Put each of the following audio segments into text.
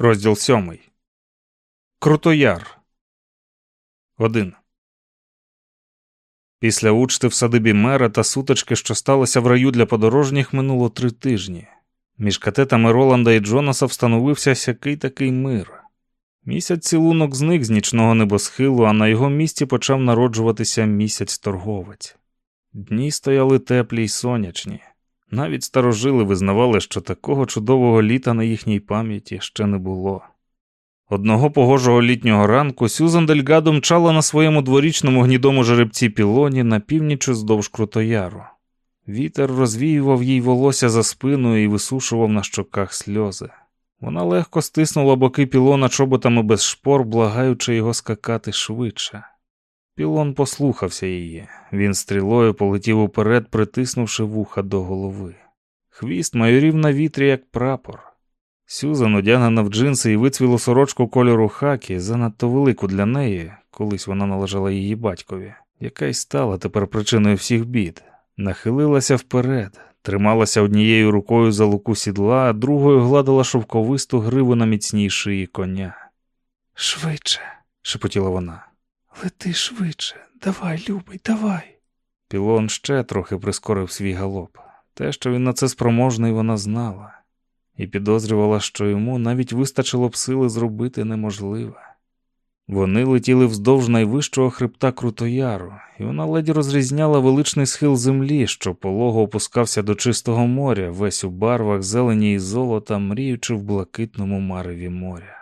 Розділ сьомий. Крутояр. Один. Після учти в садибі мера та сутички, що сталося в раю для подорожніх, минуло три тижні. Між катетами Роланда і Джонаса встановився сякий такий мир. Місяць цілунок зник з нічного небосхилу, а на його місці почав народжуватися місяць торговець. Дні стояли теплі й сонячні. Навіть старожили визнавали, що такого чудового літа на їхній пам'яті ще не було. Одного погожого літнього ранку Сюзан Дельгадо мчала на своєму дворічному гнідому жеребці пілоні на північ уздовж Крутояру. Вітер розвіював їй волосся за спиною і висушував на щоках сльози. Вона легко стиснула боки пілона чоботами без шпор, благаючи його скакати швидше. Пілон послухався її. Він стрілою полетів уперед, притиснувши вуха до голови. Хвіст майорів на вітрі, як прапор. Сюзан, одягнена в джинси і вицвілу сорочку кольору хакі, занадто велику для неї, колись вона належала її батькові, яка й стала тепер причиною всіх бід, нахилилася вперед, трималася однією рукою за луку сідла, а другою гладила шовковисту гриву на міцній шиї коня. Швидше, шепотіла вона. Лети швидше, давай, любий, давай. Пілон ще трохи прискорив свій галоп. Те, що він на це спроможний, вона знала, і підозрювала, що йому навіть вистачило б сили зробити неможливе. Вони летіли вздовж найвищого хребта Крутояру, і вона ледь розрізняла величний схил землі, що полого опускався до чистого моря, весь у барвах зелені і золота, мріючи в блакитному мареві моря.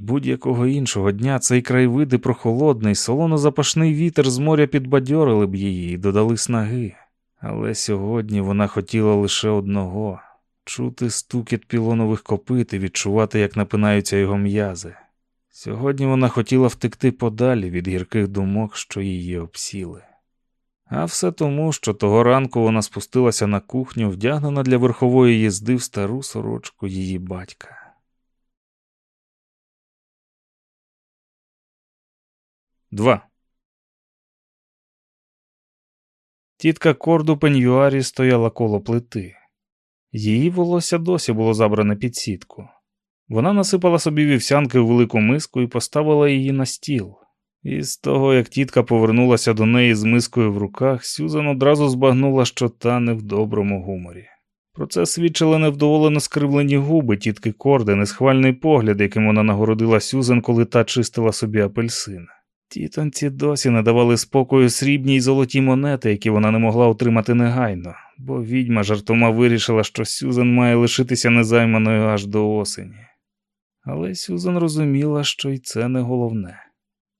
Будь-якого іншого дня цей краєвид і прохолодний, солоно-запашний вітер з моря підбадьорили б її і додали снаги. Але сьогодні вона хотіла лише одного чути стукіт пілонових копит і відчувати, як напинаються його м'язи. Сьогодні вона хотіла втекти подалі від гірких думок, що її обсіли. А все тому, що того ранку вона спустилася на кухню, вдягнена для верхової їзди в стару сорочку її батька. Два. Тітка Корду пеньюарі стояла коло плити. Її волосся досі було забране під сітку. Вона насипала собі вівсянки у велику миску і поставила її на стіл. І з того, як тітка повернулася до неї з мискою в руках, Сюзан одразу збагнула, що та не в доброму гуморі. Про це свідчили невдоволено скривлені губи тітки Корди, несхвальний погляд, яким вона нагородила Сюзан, коли та чистила собі Тітонці досі не давали спокою срібні й золоті монети, які вона не могла отримати негайно, бо відьма жартома вирішила, що Сюзан має лишитися незайманою аж до осені. Але Сюзан розуміла, що й це не головне.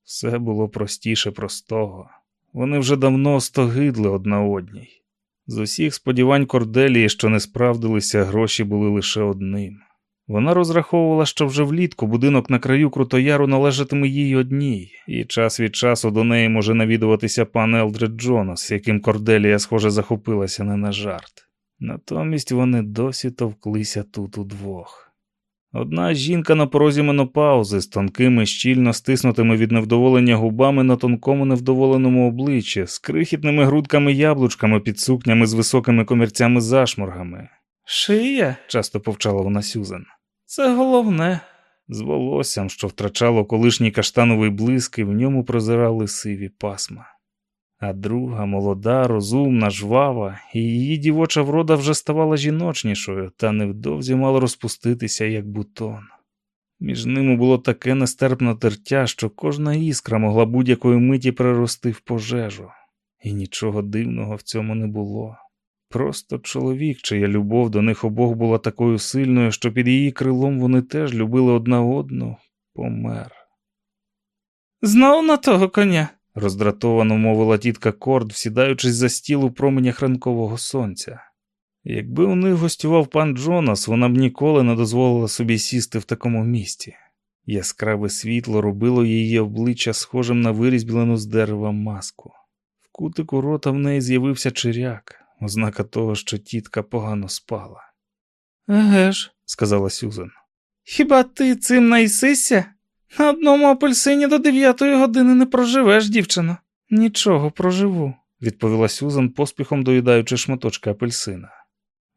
Все було простіше простого. Вони вже давно стогидли одна одній. З усіх сподівань Корделії, що не справдилися, гроші були лише одним. Вона розраховувала, що вже влітку будинок на краю Крутояру належатиме їй одній, і час від часу до неї може навідуватися пан Елдред Джонас, яким Корделія, схоже, захопилася не на жарт. Натомість вони досі товклися тут удвох. Одна жінка на порозі менопаузи з тонкими, щільно стиснутими від невдоволення губами на тонкому невдоволеному обличчі, з крихітними грудками яблучками під сукнями з високими комірцями зашморгами. Шия, часто повчала вона Сюзан. Це головне. З волоссям, що втрачало колишній каштановий блиск, і в ньому прозирали сиві пасма. А друга, молода, розумна, жвава, і її дівоча врода вже ставала жіночнішою, та невдовзі мала розпуститися, як бутон. Між ними було таке нестерпне тертя, що кожна іскра могла будь-якої миті перерости в пожежу, і нічого дивного в цьому не було. Просто чоловік, чия любов до них обох була такою сильною, що під її крилом вони теж любили одна одну, помер. Знов на того коня, роздратовано мовила тітка Корд, всідаючись за стіл у променях ранкового сонця. Якби у них гостював пан Джонас, вона б ніколи не дозволила собі сісти в такому місці. Яскраве світло робило її обличчя схожим на вирізблену з дерева маску. В кутику рота в неї з'явився чиряк ознака того, що тітка погано спала. Еге ж, сказала Сюзан. Хіба ти цим наїсися? На одному апельсині до дев'ятої години не проживеш, дівчино. Нічого проживу, відповіла Сюзан, поспіхом доїдаючи шматочки апельсина.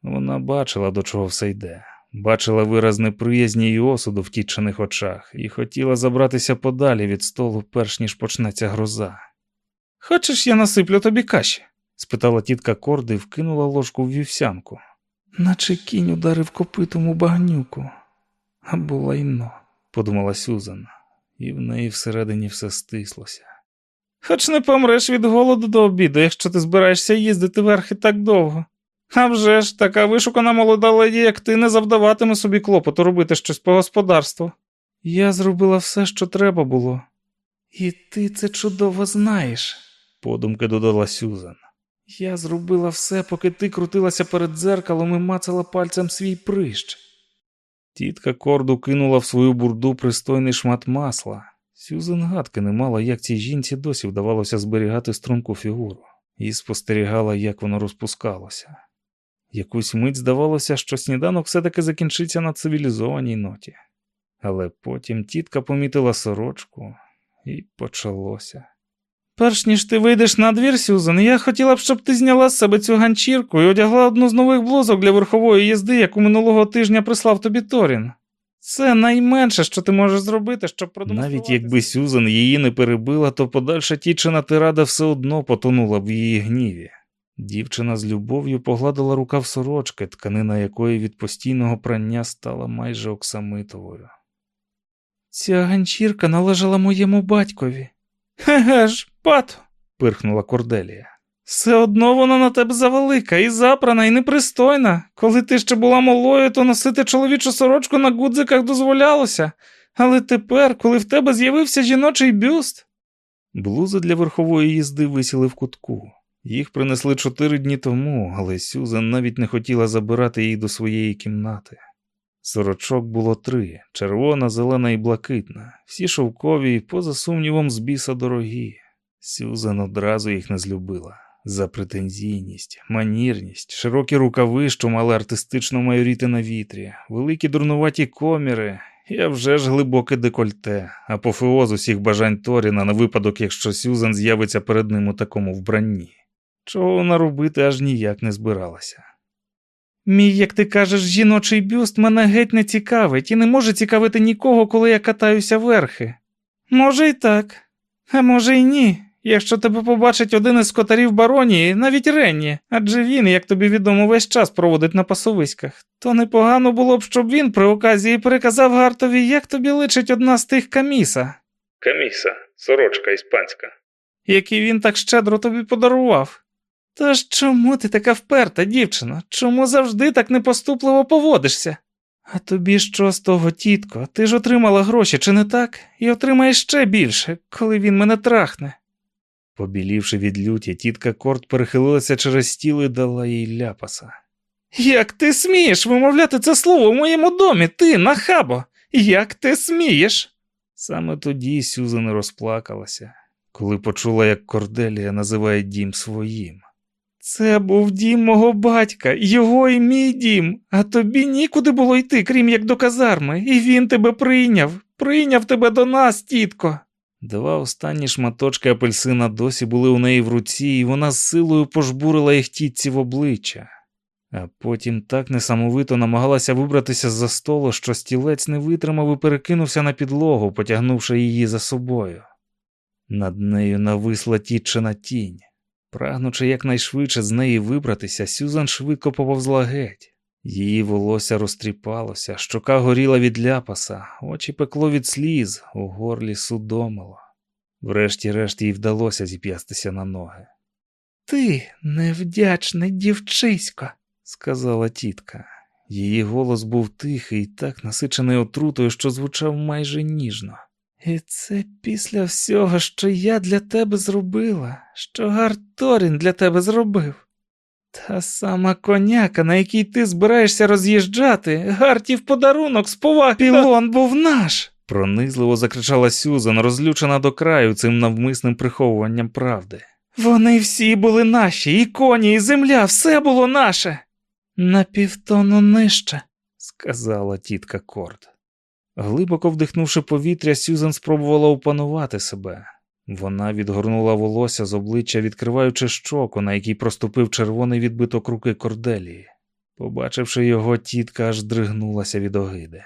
Вона бачила, до чого все йде. бачила вираз неприязні й осуду в тітчиних очах і хотіла забратися подалі від столу, перш ніж почнеться гроза. Хочеш, я насиплю тобі каші? Спитала тітка Корди і вкинула ложку в вівсянку. Наче кінь ударив копитом у багнюку. Або лайно, подумала Сюзан, і в неї всередині все стислося. Хоч не помреш від голоду до обіду, якщо ти збираєшся їздити верхи так довго. А вже ж, така вишукана молода леді, як ти, не завдаватиме собі клопоту робити щось по господарству. Я зробила все, що треба було. І ти це чудово знаєш, подумки додала Сюзан. Я зробила все, поки ти крутилася перед дзеркалом і мацала пальцем свій прищ. Тітка корду кинула в свою бурду пристойний шмат масла. Сюзан гадки не мала, як цій жінці досі вдавалося зберігати струнку фігуру, і спостерігала, як воно розпускалося. Якусь мить здавалося, що сніданок все-таки закінчиться на цивілізованій ноті. Але потім тітка помітила сорочку, і почалося. Перш ніж ти вийдеш на двір, Сюзан, я хотіла б, щоб ти зняла з себе цю ганчірку і одягла одну з нових блузок для верхової їзди, яку минулого тижня прислав тобі Торін. Це найменше, що ти можеш зробити, щоб продемонструвати... Навіть якби Сюзан її не перебила, то подальша тічина тирада все одно потонула б в її гніві. Дівчина з любов'ю погладила рукав сорочки, тканина якої від постійного прання стала майже оксамитовою. Ця ганчірка належала моєму батькові. Еге ж, пато, пирхнула Корделія. Все одно вона на тебе завелика, і запрана, і непристойна. Коли ти ще була малою, то носити чоловічу сорочку на гудзиках дозволялося, але тепер, коли в тебе з'явився жіночий бюст. Блузи для верхової їзди висіли в кутку. Їх принесли чотири дні тому, але Сюзан навіть не хотіла забирати їх до своєї кімнати. Сорочок було три червона, зелена і блакитна, всі шовкові, поза сумнівом, з біса дорогі. Сюзан одразу їх не злюбила за претензійність, манірність, широкі рукави, що мали артистично майоріти на вітрі, великі дурнуваті коміри, і а вже ж глибоке декольте, апофеоз усіх бажань Торіна на випадок, якщо Сюзан з'явиться перед ним у такому вбранні. Чого вона робити аж ніяк не збиралася. Мій, як ти кажеш, жіночий бюст мене геть не цікавить і не може цікавити нікого, коли я катаюся верхи. Може, і так, а може, й ні. Якщо тебе побачить один із скотарів баронії, навіть Ренні, адже він, як тобі відомо, весь час проводить на пасовиськах, то непогано було б, щоб він при оказії переказав Гартові, як тобі личить одна з тих каміса. Каміса, сорочка іспанська. Які він так щедро тобі подарував. Та ж чому ти така вперта, дівчино? Чому завжди так непоступливо поводишся? А тобі що з того, тітко? Ти ж отримала гроші, чи не так? І отримаєш ще більше, коли він мене трахне. Побілівши від люті, тітка Корт перехилилася через стіл і дала їй ляпаса. Як ти смієш вимовляти це слово в моєму домі, ти, нахабо? Як ти смієш? Саме тоді Сюзан розплакалася, коли почула, як Корделія називає дім своїм. Це був дім мого батька, його і мій дім, а тобі нікуди було йти, крім як до казарми, і він тебе прийняв, прийняв тебе до нас, тітко. Два останні шматочки апельсина досі були у неї в руці, і вона з силою пожбурила їх тітці в обличчя, а потім так несамовито намагалася вибратися з-за столу, що стілець не витримав і перекинувся на підлогу, потягнувши її за собою. Над нею нависла тітчина тінь. Прагнучи якнайшвидше з неї вибратися, Сюзан швидко поповзла геть. Її волосся розтріпалося, щока горіла від ляпаса, очі пекло від сліз, у горлі судомило. Врешті-решт їй вдалося зіп'ястися на ноги. Ти невдячне дівчисько, сказала тітка. Її голос був тихий так насичений отрутою, що звучав майже ніжно. І це після всього, що я для тебе зробила, що Гарторін для тебе зробив. Та сама коняка, на якій ти збираєшся роз'їжджати, Гартів подарунок з поваги. Пілон був наш. пронизливо закричала Сюзан, розлючена до краю цим навмисним приховуванням правди. Вони всі були наші, і коні, і земля, все було наше. На півтону нижче, сказала тітка Корд. Глибоко вдихнувши повітря, Сюзан спробувала опанувати себе. Вона відгорнула волосся з обличчя, відкриваючи щоку, на якій проступив червоний відбиток руки корделії. Побачивши його, тітка аж дригнулася від огиди.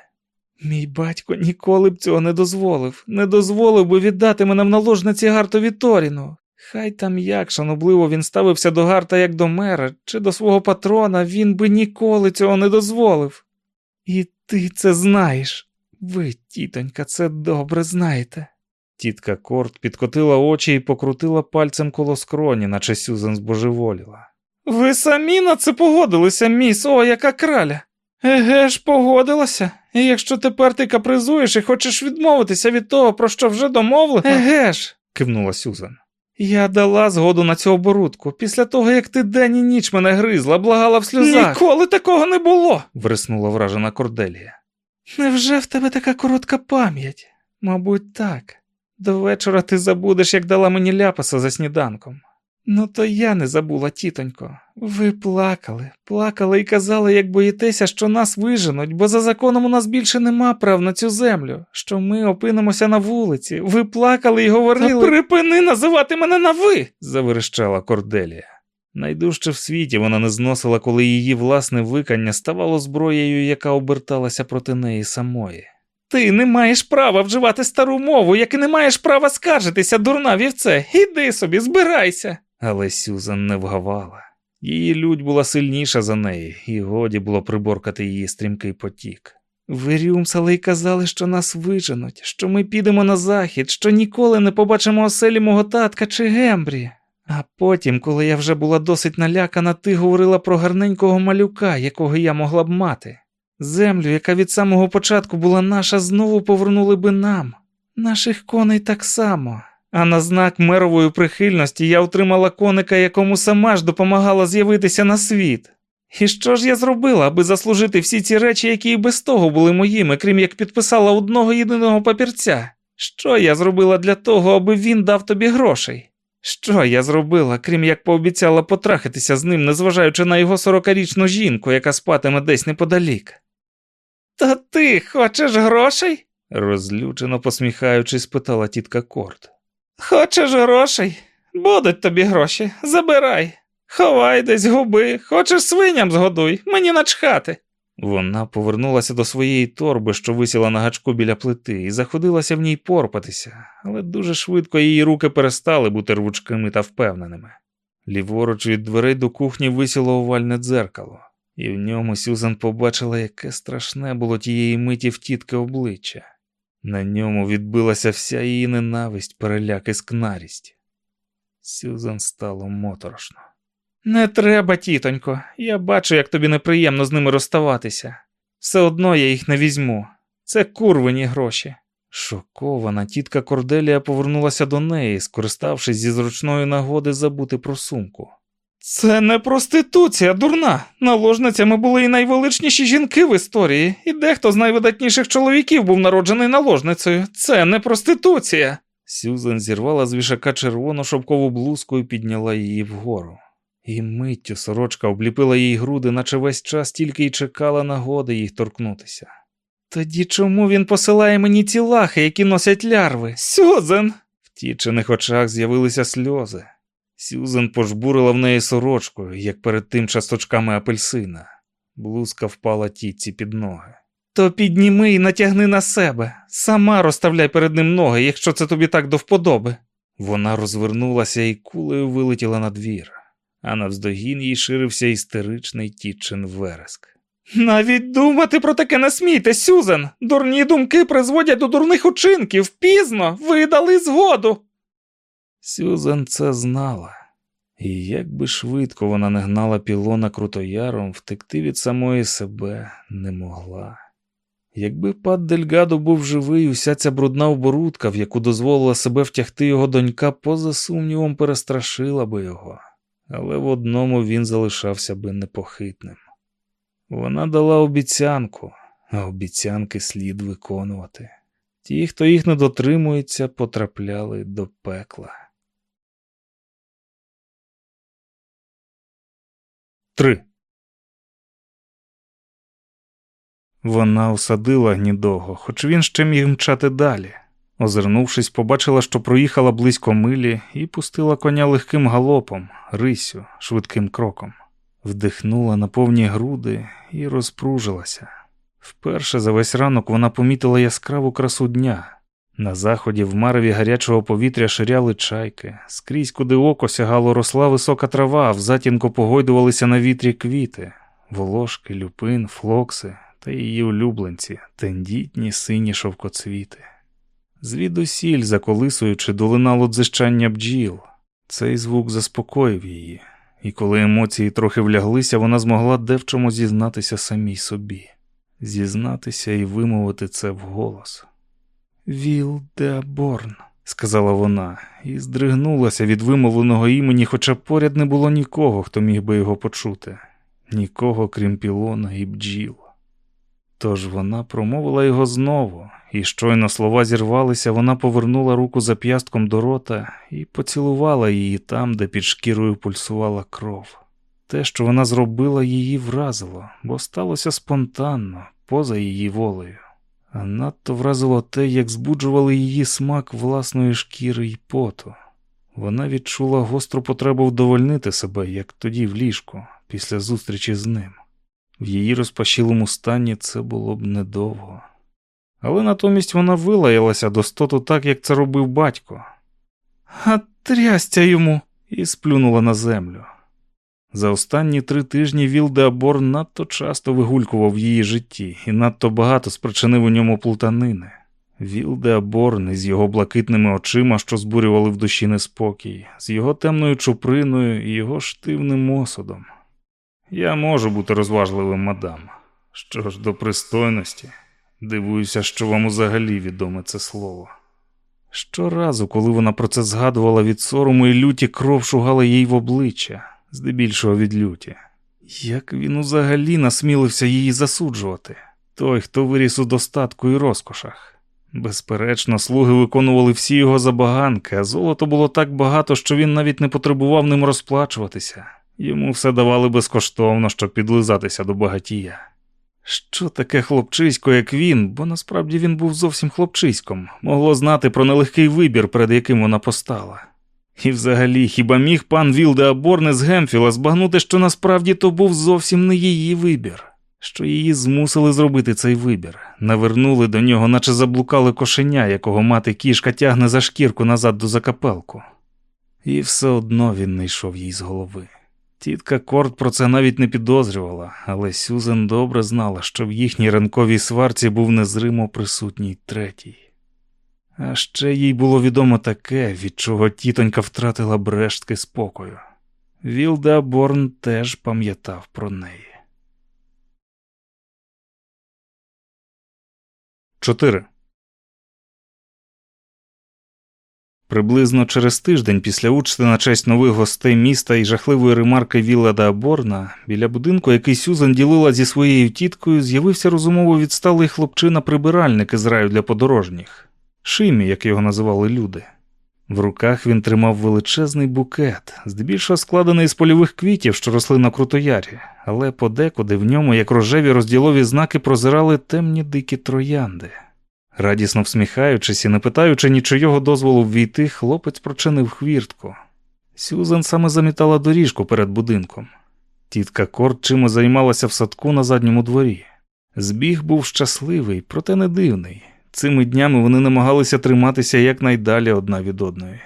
Мій батько ніколи б цього не дозволив, не дозволив би віддати мене в наложниці Гартові Торіну. Хай там як шанобливо він ставився до Гарта як до мера чи до свого патрона, він би ніколи цього не дозволив. І ти це знаєш. Ви, тітонька, це добре знаєте. Тітка Корт підкотила очі і покрутила пальцем коло скроні, наче Сюзан збожеволіла. Ви самі на це погодилися, міс, о, яка краля. Еге ж, погодилася. І якщо тепер ти капризуєш і хочеш відмовитися від того, про що вже домовлено. Еге ж, кивнула Сюзан. Я дала згоду на цю оборудку після того, як ти день і ніч мене гризла, благала в сльозах. Ніколи такого не було. вриснула вражена Корделія. Невже в тебе така коротка пам'ять? Мабуть, так. До вечора ти забудеш, як дала мені ляпаса за сніданком. Ну, то я не забула, тітонько. Ви плакали, плакали і казали, як боїтеся, що нас виженуть, бо за законом у нас більше нема прав на цю землю, що ми опинимося на вулиці. Ви плакали і говорили. Та припини називати мене на ви. заверещала Корделія. Найдужче в світі вона не зносила, коли її власне викання ставало зброєю, яка оберталася проти неї самої. Ти не маєш права вживати стару мову, як і не маєш права скаржитися, дурна вівце. Іди собі, збирайся. Але Сюзан не вгавала. Її лють була сильніша за неї, і годі було приборкати її стрімкий потік. Ви рюмсали й казали, що нас виженуть, що ми підемо на захід, що ніколи не побачимо оселі мого татка чи Гембрі. А потім, коли я вже була досить налякана, ти говорила про гарненького малюка, якого я могла б мати. Землю, яка від самого початку була наша, знову повернули би нам, наших коней так само. А на знак мерової прихильності я отримала коника, якому сама ж допомагала з'явитися на світ. І що ж я зробила, аби заслужити всі ці речі, які і без того були моїми, крім як підписала одного єдиного папірця? Що я зробила для того, аби він дав тобі грошей? Що я зробила, крім як пообіцяла потрахатися з ним, незважаючи на його сорокарічну жінку, яка спатиме десь неподалік? Та ти хочеш грошей? розлючено посміхаючись, питала тітка Корт. Хочеш грошей? Будуть тобі гроші, забирай. Ховай десь губи, хочеш свиням згодуй, мені начхати. Вона повернулася до своєї торби, що висіла на гачку біля плити, і заходилася в ній порпатися, але дуже швидко її руки перестали бути рвучкими та впевненими. Ліворуч від дверей до кухні висіло овальне дзеркало, і в ньому Сюзан побачила, яке страшне було тієї миті в тітки обличчя. На ньому відбилася вся її ненависть, переляк і скнарість. Сюзан стало моторошно. Не треба, тітонько, я бачу, як тобі неприємно з ними розставатися. Все одно я їх не візьму. Це курвені гроші. Шокована тітка Корделія повернулася до неї, скориставшись зі зручної нагоди забути про сумку. Це не проституція, дурна. Наложницями були і найвеличніші жінки в історії, і дехто з найвидатніших чоловіків був народжений наложницею. Це не проституція. Сюзан зірвала з вішака червону шовкову блузку і підняла її вгору. І миттю сорочка обліпила їй груди, наче весь час тільки й чекала нагоди їх торкнутися. Тоді чому він посилає мені ці лахи, які носять лярви? Сюзан! В тічених очах з'явилися сльози. Сюзан пожбурила в неї сорочкою, як перед тим часточками апельсина. Блузка впала тітці під ноги. То підніми і натягни на себе. Сама розставляй перед ним ноги, якщо це тобі так до вподоби. Вона розвернулася і кулею вилетіла на двір, а навздогін їй ширився істеричний тітчин вереск. Навіть думати про таке не смійте, Сюзан. Дурні думки призводять до дурних учинків. Пізно ви дали згоду. Сюзан це знала, і як би швидко вона не гнала пілона крутояром, втекти від самої себе не могла. Якби пад Дельгадо був живий, уся ця брудна оборудка, в яку дозволила себе втягти його донька, поза сумнівом перестрашила би його, але в одному він залишався би непохитним. Вона дала обіцянку, а обіцянки слід виконувати. Ті, хто їх не дотримується, потрапляли до пекла. 3. Вона усадила гнідого, хоч він ще міг мчати далі. Озирнувшись, побачила, що проїхала близько милі, і пустила коня легким галопом, рисю, швидким кроком. вдихнула на повні груди і розпружилася. Вперше за весь ранок вона помітила яскраву красу дня. На заході в мареві гарячого повітря ширяли чайки, скрізь, куди око сягало, росла висока трава, а в затінку погойдувалися на вітрі квіти, волошки, люпин, флокси та її улюбленці, тендітні сині шовкоцвіти. Звідусіль, заколисуючи, долинало дзищання бджіл. Цей звук заспокоїв її, і коли емоції трохи вляглися, вона змогла де в чому зізнатися самій собі, зізнатися і вимовити це вголос. Віл де Борн, сказала вона, і здригнулася від вимовленого імені, хоча поряд не було нікого, хто міг би його почути, нікого, крім пілона і бджіл. Тож вона промовила його знову, і щойно слова зірвалися, вона повернула руку зап'ястком до рота і поцілувала її там, де під шкірою пульсувала кров. Те, що вона зробила, її вразило, бо сталося спонтанно, поза її волею. А надто вразило те, як збуджували її смак власної шкіри й поту. Вона відчула гостру потребу вдовольнити себе, як тоді в ліжку, після зустрічі з ним. В її розпашілому стані це було б недовго. Але натомість вона вилаялася до стоту так, як це робив батько. А трястя йому і сплюнула на землю. За останні три тижні Вілдеабор надто часто вигулькував в її житті і надто багато спричинив у ньому плутанини. Вілдеаборн із його блакитними очима, що збурювали в душі неспокій, з його темною чуприною і його штивним осудом. Я можу бути розважливим, мадам. Що ж до пристойності, дивуюся, що вам взагалі відоме це слово. Щоразу, коли вона про це згадувала від сорому і люті, кров шугала їй в обличчя, здебільшого від люті. Як він взагалі насмілився її засуджувати, той, хто виріс у достатку і розкошах. Безперечно, слуги виконували всі його забаганки, а золото було так багато, що він навіть не потребував ним розплачуватися. Йому все давали безкоштовно, щоб підлизатися до багатія. Що таке хлопчисько, як він, бо насправді він був зовсім хлопчиськом, могло знати про нелегкий вибір, перед яким вона постала. І взагалі, хіба міг пан Вілде Аборне з Гемфіла збагнути, що насправді то був зовсім не її вибір, що її змусили зробити цей вибір, навернули до нього, наче заблукали кошеня, якого мати кішка тягне за шкірку назад до закапелку. І все одно він не йшов їй з голови. Тітка Корт про це навіть не підозрювала, але Сюзен добре знала, що в їхній ранковій сварці був незримо присутній третій. А ще їй було відомо таке, від чого тітонька втратила брештки спокою. Вілда Борн теж пам'ятав про неї. 4. Приблизно через тиждень після учти на честь нових гостей міста і жахливої ремарки Віллада Борна біля будинку, який Сюзан ділила зі своєю тіткою, з'явився розумово відсталий хлопчина-прибиральник із раю для подорожніх Шимі, як його називали люди. В руках він тримав величезний букет, здебільшого складений з польових квітів, що росли на крутоярі, але подекуди в ньому, як рожеві розділові знаки, прозирали темні дикі троянди. Радісно всміхаючись і не питаючи нічого дозволу ввійти, хлопець прочинив хвіртку. Сюзан саме замітала доріжку перед будинком. Тітка Корт чимось займалася в садку на задньому дворі. Збіг був щасливий, проте не дивний. Цими днями вони намагалися триматися якнайдалі одна від одної.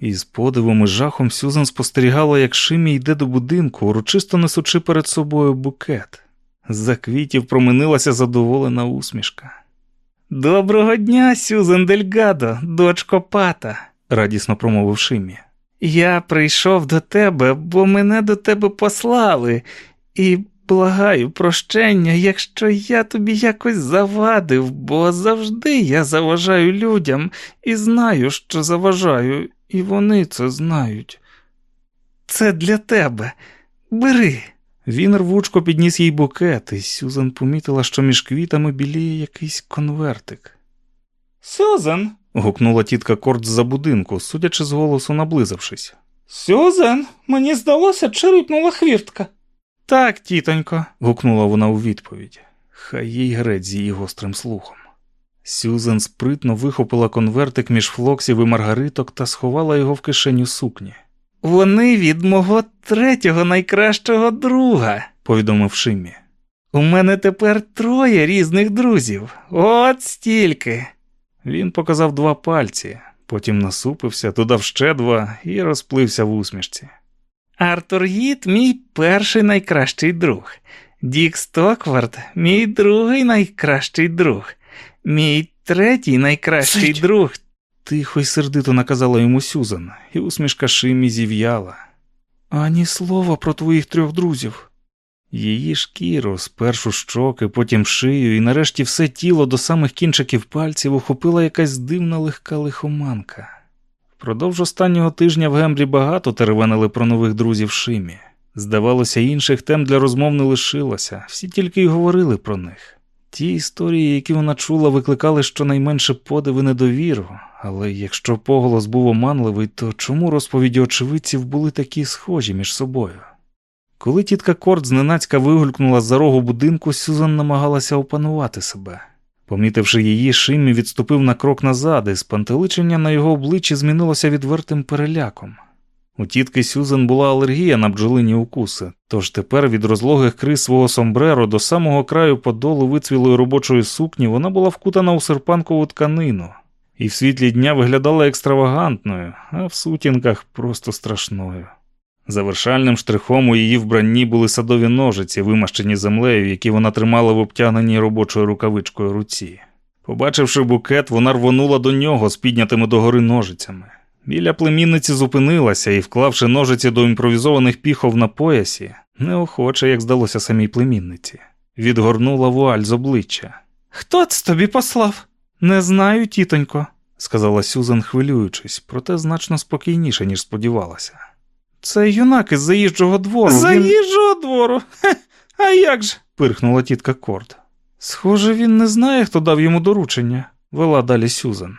І з подивом і жахом Сюзан спостерігала, як Шимі йде до будинку, урочисто несучи перед собою букет. З-за квітів променилася задоволена усмішка. Доброго дня, Сюзан Дельгадо, дочко пата, радісно промовив Шимі. Я прийшов до тебе, бо мене до тебе послали, і благаю прощення, якщо я тобі якось завадив, бо завжди я заважаю людям і знаю, що заважаю, і вони це знають. Це для тебе. Бери. Він рвучко підніс їй букет, і Сюзан помітила, що між квітами біліє якийсь конвертик. Сюзан. гукнула тітка Корт з-за будинку, судячи з голосу, наблизившись. Сюзан, мені здалося, чирипнула хвіртка. Так, тітонько, гукнула вона у відповідь. Хай їй грець з її гострим слухом. Сюзан спритно вихопила конвертик між флоксів і маргариток та сховала його в кишеню сукні. Вони від мого третього найкращого друга, повідомив Шимі. У мене тепер троє різних друзів. От стільки. Він показав два пальці, потім насупився, додав ще два і розплився в усмішці. Артур Гіт мій перший найкращий друг. Дік Стоквард мій другий найкращий друг. Мій третій найкращий Сидь. друг. Тихо й сердито наказала йому Сюзан, і усмішка Шимі зів'яла. Ані слова про твоїх трьох друзів. Її шкіру, спершу щоки, потім шию, і нарешті все тіло до самих кінчиків пальців охопила якась дивна легка лихоманка. Впродовж останнього тижня в Гембрі багато теревенили про нових друзів Шимі. Здавалося, інших тем для розмов не лишилося, всі тільки й говорили про них. Ті історії, які вона чула, викликали щонайменше подив і недовіру, але якщо поголос був оманливий, то чому розповіді очевидців були такі схожі між собою? Коли тітка Корт зненацька вигулькнула з-за рогу будинку, Сюзан намагалася опанувати себе. Помітивши її, Шиммі відступив на крок назад, і спантеличення на його обличчі змінилося відвертим переляком. У тітки Сюзан була алергія на бджолині укуси, тож тепер від розлогих крис свого сомбреро до самого краю подолу вицвілої робочої сукні вона була вкутана у серпанкову тканину, і в світлі дня виглядала екстравагантною, а в сутінках просто страшною. Завершальним штрихом у її вбранні були садові ножиці, вимащені землею, які вона тримала в обтягненій робочою рукавичкою руці. Побачивши букет, вона рвонула до нього з піднятими догори ножицями. Біля племінниці зупинилася і, вклавши ножиці до імпровізованих піхов на поясі, неохоче, як здалося самій племінниці, відгорнула вуаль з обличчя. Хто це тобі послав? Не знаю, тітонько, сказала Сюзан, хвилюючись, проте значно спокійніше, ніж сподівалася. Це юнак із заїжджого двору. Заїжджого двору? Хе, а як же? пирхнула тітка Корд. Схоже, він не знає, хто дав йому доручення, вела далі Сюзан.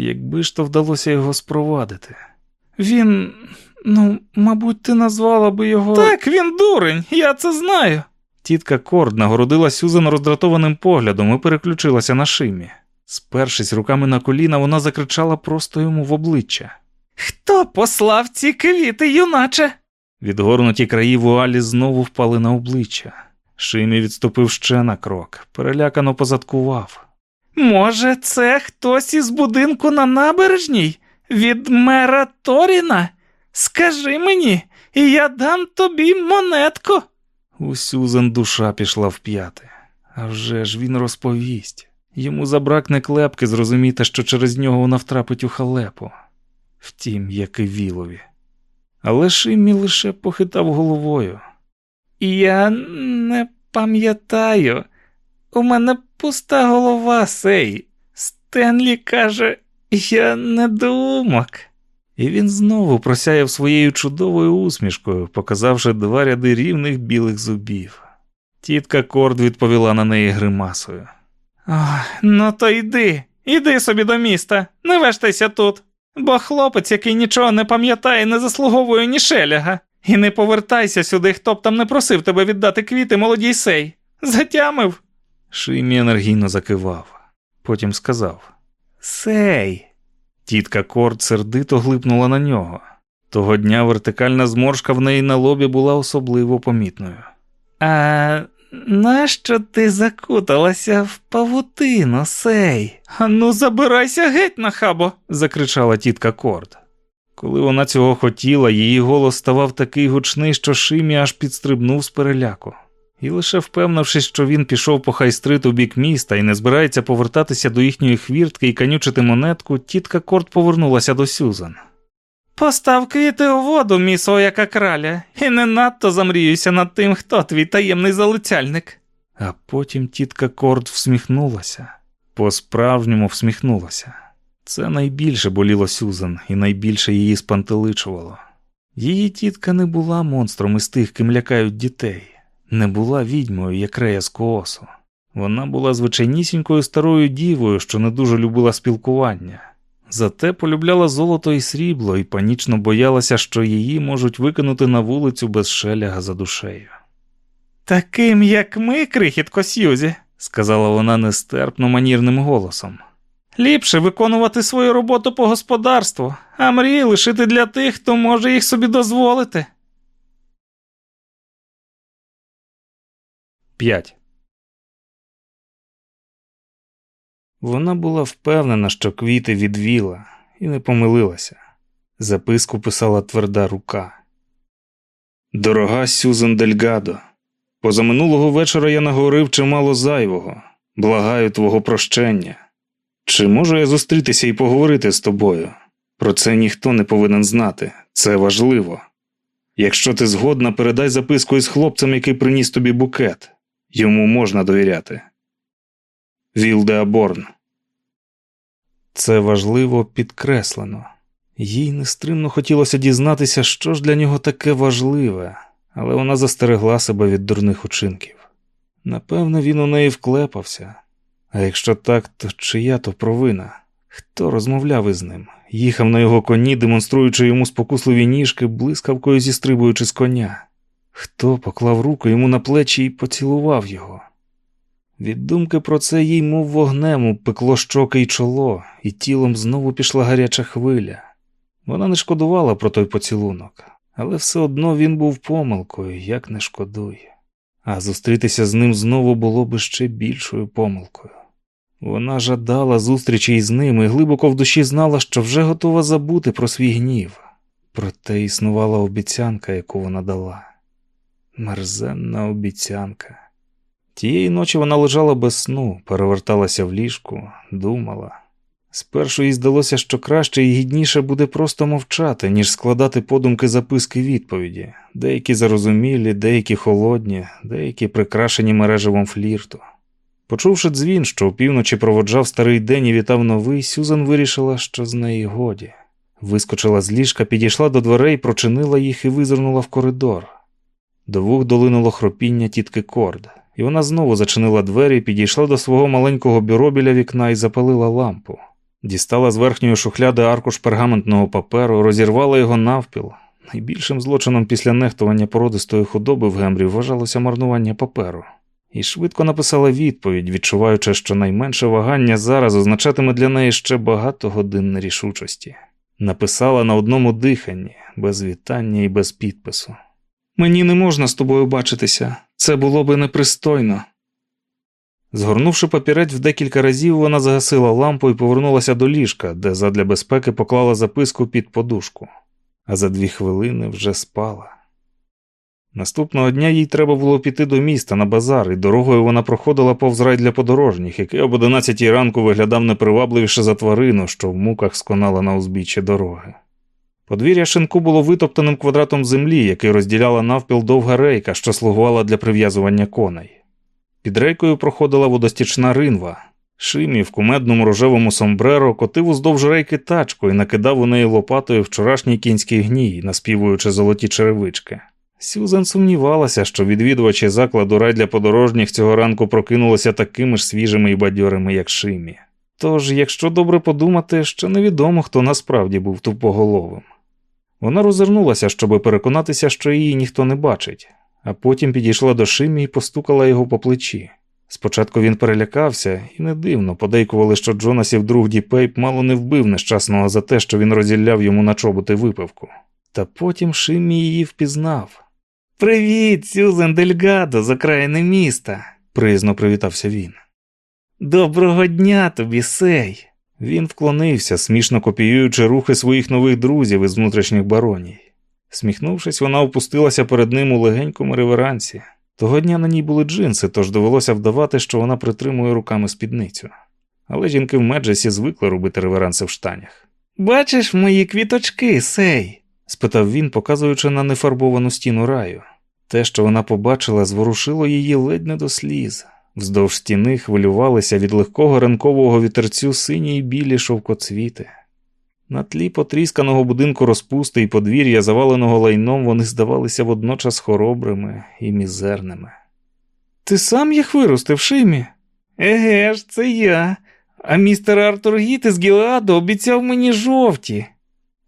Якби ж то вдалося його спровадити. Він, ну, мабуть, ти назвала би його. Так, він дурень, я це знаю. Тітка Корд нагородила Сюзан роздратованим поглядом і переключилася на шимі. Спершись руками на коліна, вона закричала просто йому в обличчя. Хто послав ці квіти, юначе? Відгорнуті краї вуалі знову впали на обличчя. Шимі відступив ще на крок, перелякано позадкував. Може, це хтось із будинку на набережній? Від мера Торіна? Скажи мені, і я дам тобі монетку. У Сюзан душа пішла в п'яти. А вже ж він розповість. Йому забракне клепки зрозуміти, що через нього вона втрапить у халепу. Втім, як і вілові. Але Шиммі лише похитав головою. Я не пам'ятаю. У мене пуста голова, сей. Стенлі каже, я недоумок. І він знову просяяв своєю чудовою усмішкою, показавши два ряди рівних білих зубів. Тітка Корд відповіла на неї гримасою. Ох, ну то йди, іди собі до міста, не вештайся тут. Бо хлопець, який нічого не пам'ятає, не заслуговує ні шеляга. І не повертайся сюди, хто б там не просив тебе віддати квіти молодій сей. Затямив. Шимі енергійно закивав. Потім сказав Сей. Тітка Корд сердито глипнула на нього. Того дня вертикальна зморшка в неї на лобі була особливо помітною. А нащо ти закуталася в павутину, сей? Ану, забирайся геть, нахабо, закричала тітка Корд. Коли вона цього хотіла, її голос ставав такий гучний, що Шимі аж підстрибнув з переляку. І лише впевнившись, що він пішов по хайстрит у бік міста і не збирається повертатися до їхньої хвіртки і канючити монетку, тітка Корт повернулася до Сюзан. Постав квіти у воду, міс яка краля, і не надто замріюся над тим, хто твій таємний залицяльник. А потім тітка Корт всміхнулася, по-справжньому всміхнулася. Це найбільше боліло Сюзан і найбільше її спантеличувало. Її тітка не була монстром із тих, ким лякають дітей, не була відьмою, як Рея з Коосу. Вона була звичайнісінькою старою дівою, що не дуже любила спілкування. Зате полюбляла золото і срібло і панічно боялася, що її можуть викинути на вулицю без шеляга за душею. Таким, як ми, крихітко Сьюзі, сказала вона нестерпно манірним голосом. Ліпше виконувати свою роботу по господарству, а мрії лишити для тих, хто може їх собі дозволити. 5. Вона була впевнена, що квіти відвіла, і не помилилася. Записку писала тверда рука. Дорога Сюзан Дельгадо, позаминулого вечора я наговорив чимало зайвого. Благаю твого прощення. Чи можу я зустрітися і поговорити з тобою? Про це ніхто не повинен знати, це важливо. Якщо ти згодна, передай записку із хлопцем, який приніс тобі букет. Йому можна довіряти. Вілде Аборн. Це важливо підкреслено. Їй нестримно хотілося дізнатися, що ж для нього таке важливе, але вона застерегла себе від дурних учинків. Напевно, він у неї вклепався. А якщо так, то чия то провина? Хто розмовляв із ним? Їхав на його коні, демонструючи йому спокусливі ніжки, блискавкою зістрибуючи з коня. Хто поклав руку йому на плечі і поцілував його? Від думки про це їй, мов вогнем, пекло щоки й чоло, і тілом знову пішла гаряча хвиля. Вона не шкодувала про той поцілунок, але все одно він був помилкою, як не шкодує. А зустрітися з ним знову було би ще більшою помилкою. Вона жадала зустрічі із ним і глибоко в душі знала, що вже готова забути про свій гнів, проте існувала обіцянка, яку вона дала. Мерзенна обіцянка. Тієї ночі вона лежала без сну, переверталася в ліжку, думала. Спершу їй здалося, що краще і гідніше буде просто мовчати, ніж складати подумки записки відповіді, деякі зарозумілі, деякі холодні, деякі прикрашені мережевом флірту. Почувши дзвін, що опівночі проводжав старий день і вітав новий, Сюзан вирішила, що з неї годі. Вискочила з ліжка, підійшла до дверей, прочинила їх і визирнула в коридор. До вух долинуло хропіння тітки Корд, і вона знову зачинила двері, підійшла до свого маленького бюро біля вікна і запалила лампу. Дістала з верхньої шухляди аркуш пергаментного паперу, розірвала його навпіл. Найбільшим злочином після нехтування породистої худоби в Гембрі вважалося марнування паперу. І швидко написала відповідь, відчуваючи, що найменше вагання зараз означатиме для неї ще багато годин нерішучості. Написала на одному диханні, без вітання і без підпису. Мені не можна з тобою бачитися, це було би непристойно. Згорнувши папірець в декілька разів, вона загасила лампу і повернулася до ліжка, де задля безпеки поклала записку під подушку, а за дві хвилини вже спала. Наступного дня їй треба було піти до міста на базар, і дорогою вона проходила повз рай для подорожніх, який об одинадцятій ранку виглядав непривабливіше за тварину, що в муках сконала на узбіччі дороги. Подвір'я шинку було витоптаним квадратом землі, який розділяла навпіл довга рейка, що слугувала для прив'язування коней. Під рейкою проходила водостічна ринва. Шимі в кумедному рожевому сомбреро котив уздовж рейки тачку і накидав у неї лопатою вчорашній кінський гній, наспівуючи золоті черевички. Сюзан сумнівалася, що відвідувачі закладу рай для подорожніх цього ранку прокинулися такими ж свіжими і бадьорими, як Шимі. Тож, якщо добре подумати, ще невідомо, хто насправді був тупоголовим. Вона розвернулася, щоб переконатися, що її ніхто не бачить, а потім підійшла до Шимі і постукала його по плечі. Спочатку він перелякався, і не дивно подейкували, що Джонасів друг Діпейп мало не вбив нещасного за те, що він розілляв йому на чоботи випивку. Та потім Шимі її впізнав. Привіт, Сюзен Дельгадо, з окраїни міста, приязно привітався він. Доброго дня тобі, сей. Він вклонився, смішно копіюючи рухи своїх нових друзів із внутрішніх бароній. Сміхнувшись, вона опустилася перед ним у легенькому реверансі. Того дня на ній були джинси, тож довелося вдавати, що вона притримує руками спідницю. Але жінки в Меджесі звикли робити реверанси в штанях. Бачиш мої квіточки, сей? спитав він, показуючи на нефарбовану стіну раю. Те, що вона побачила, зворушило її ледь не до сліз. Вздовж стіни хвилювалися від легкого ранкового вітерцю сині й білі шовкоцвіти. На тлі потрісканого будинку розпусти і подвір'я, заваленого лайном, вони здавалися водночас хоробрими і мізерними. Ти сам їх виростив, Шимі? Еге ж, це я. А містер Артур Гіт із Гілеаду обіцяв мені жовті.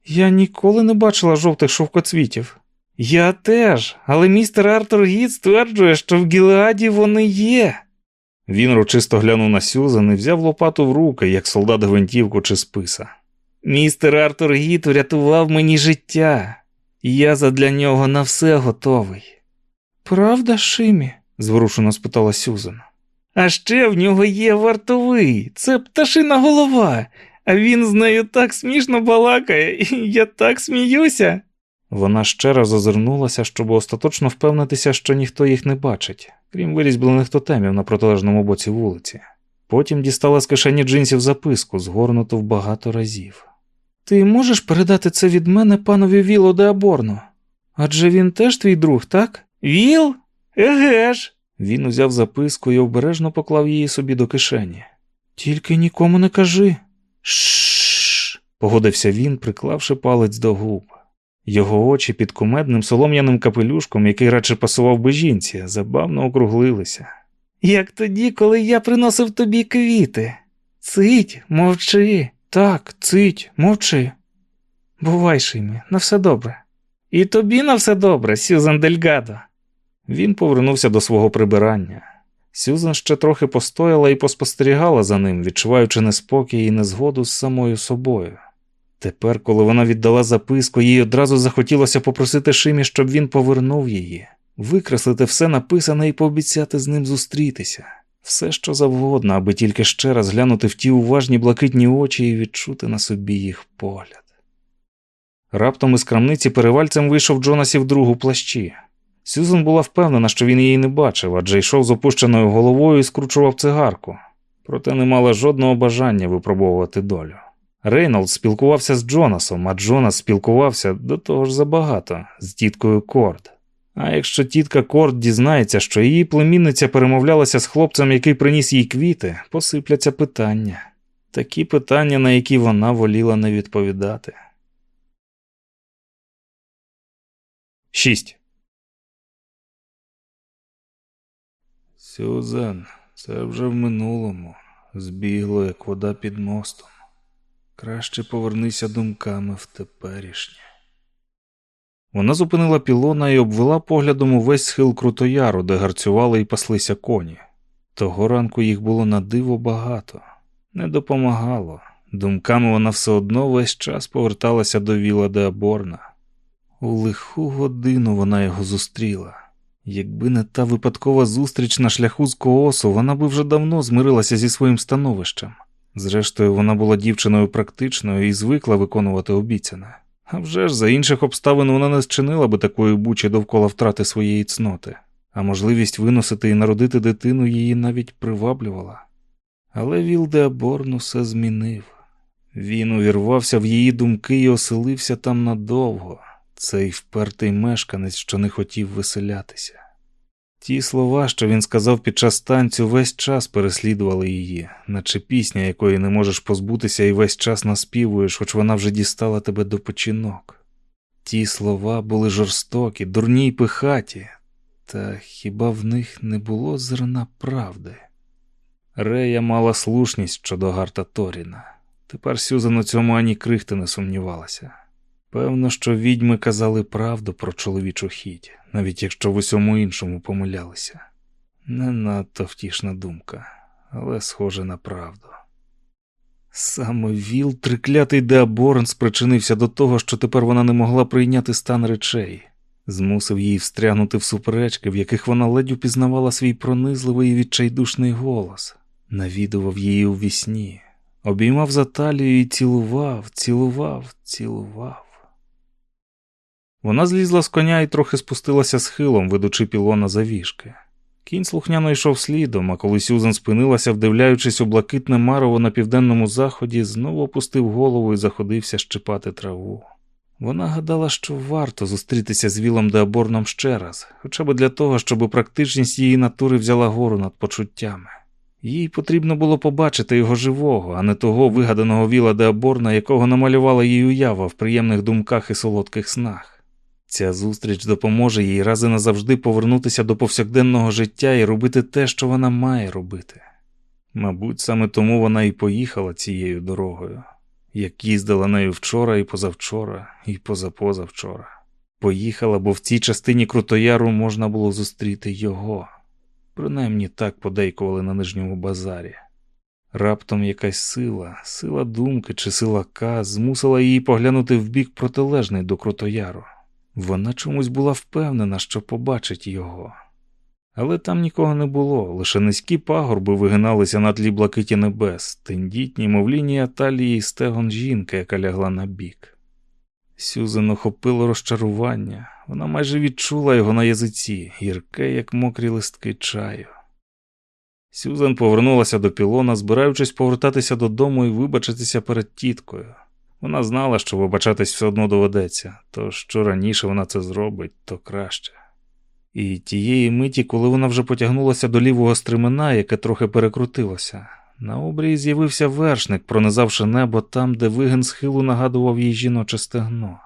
Я ніколи не бачила жовтих шовкоцвітів. Я теж, але містер Артур Гіт стверджує, що в Гілеаді вони є. Він рочисто глянув на Сюзан і взяв лопату в руки, як солдат гвинтівку чи списа. Містер Артур Гіт врятував мені життя, я задля нього на все готовий. Правда, Шимі? зворушено спитала Сюзан. А ще в нього є вартовий, це пташина голова, а він з нею так смішно балакає, і я так сміюся. Вона ще раз озирнулася, щоб остаточно впевнитися, що ніхто їх не бачить, крім вирізблених тотемів на протилежному боці вулиці. Потім дістала з кишені джинсів записку, згорнуту в багато разів. Ти можеш передати це від мене панові Вілу де Аборну? Адже він теж твій друг, так? Віл? Еге ж. Він узяв записку і обережно поклав її собі до кишені. Тільки нікому не кажи. Шш. погодився він, приклавши палець до губ. Його очі під кумедним солом'яним капелюшком, який радше пасував би жінці, забавно округлилися. Як тоді, коли я приносив тобі квіти. Цить, мовчи. Так, цить, мовчи. Бувай, Шимі, на все добре. І тобі на все добре, Сюзан Дельгадо. Він повернувся до свого прибирання. Сюзан ще трохи постояла і поспостерігала за ним, відчуваючи неспокій і незгоду з самою собою. Тепер, коли вона віддала записку, їй одразу захотілося попросити Шимі, щоб він повернув її, викреслити все написане і пообіцяти з ним зустрітися, все що завгодно, аби тільки ще раз глянути в ті уважні блакитні очі і відчути на собі їх погляд. Раптом із крамниці перевальцем вийшов Джонасів друг у плащі. Сюзан була впевнена, що він її не бачив, адже йшов з опущеною головою і скручував цигарку, проте не мала жодного бажання випробовувати долю. Рейнолдс спілкувався з Джонасом, а Джонас спілкувався до того ж забагато з тіткою Корд. А якщо тітка Корд дізнається, що її племінниця перемовлялася з хлопцем, який приніс їй квіти, посипляться питання. Такі питання, на які вона воліла не відповідати. 6. Сюзан, це вже в минулому. Збігло, як вода під мостом. Краще повернися думками в теперішнє. Вона зупинила пілона і обвела поглядом увесь схил Крутояру, де гарцювали і паслися коні. Того ранку їх було на диво багато, не допомагало. Думками вона все одно весь час поверталася до Віла де Аборна. У лиху годину вона його зустріла. Якби не та випадкова зустріч на шляху з коосу, вона би вже давно змирилася зі своїм становищем. Зрештою, вона була дівчиною практичною і звикла виконувати обіцяне. А вже ж за інших обставин вона не зчинила би такої бучі довкола втрати своєї цноти, а можливість виносити і народити дитину її навіть приваблювала. Але Вілдеаборн усе змінив. Він увірвався в її думки і оселився там надовго, цей впертий мешканець, що не хотів виселятися. Ті слова, що він сказав під час танцю, весь час переслідували її, наче пісня, якої не можеш позбутися, і весь час наспівуєш, хоч вона вже дістала тебе до починок. Ті слова були жорстокі, дурні й пихаті, та хіба в них не було зерна правди? Рея мала слушність щодо Гарта Торіна. Тепер Сюзан у цьому ані крихти не сумнівалася. Певно, що відьми казали правду про чоловічу хіть, навіть якщо в усьому іншому помилялися. Не надто втішна думка, але схоже на правду. Саме Віл, триклятий Деаборн, спричинився до того, що тепер вона не могла прийняти стан речей, змусив її встрягнути в суперечки, в яких вона ледь упізнавала свій пронизливий і відчайдушний голос, навідував її у вісні, обіймав за талію і цілував, цілував, цілував. Вона злізла з коня і трохи спустилася схилом, ведучи пілона за віжки. Кінь слухняно йшов слідом, а коли Сюзан спинилася, вдивляючись у блакитне марово на південному заході, знову опустив голову і заходився щипати траву. Вона гадала, що варто зустрітися з Вілом Деаборном ще раз, хоча б для того, щоб практичність її натури взяла гору над почуттями. Їй потрібно було побачити його живого, а не того вигаданого Віла Деаборна, якого намалювала їй уява в приємних думках і солодких снах. Ця зустріч допоможе їй раз і назавжди повернутися до повсякденного життя і робити те, що вона має робити. Мабуть, саме тому вона і поїхала цією дорогою, як їздила нею вчора і позавчора, і позапозавчора. Поїхала, бо в цій частині Крутояру можна було зустріти його. Принаймні так подейкували на нижньому базарі. Раптом якась сила, сила думки чи сила К змусила її поглянути в бік протилежний до Крутояру. Вона чомусь була впевнена, що побачить його. Але там нікого не було, лише низькі пагорби вигиналися на тлі блакиті небес, тендітні, мов лінія талії і стегон жінки, яка лягла на бік. Сюзен охопило розчарування, вона майже відчула його на язиці, гірке, як мокрі листки чаю. Сюзан повернулася до пілона, збираючись повертатися додому і вибачитися перед тіткою. Вона знала, що вибачатись все одно доведеться, то що раніше вона це зробить, то краще. І тієї миті, коли вона вже потягнулася до лівого стремена, яке трохи перекрутилося, на обрії з'явився вершник, пронизавши небо там, де вигин схилу нагадував їй жіноче стегно.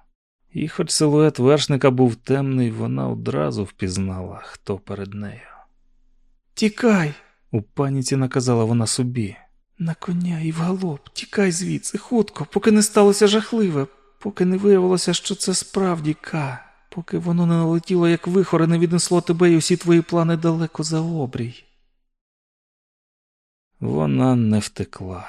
І хоч силует вершника був темний, вона одразу впізнала, хто перед нею. Тікай, у паніці наказала вона собі. На коня і в галоп, тікай звідси, хутко, поки не сталося жахливе, поки не виявилося, що це справді Ка, поки воно не налетіло, як вихор, і не віднесло тебе і усі твої плани далеко за обрій. Вона не втекла,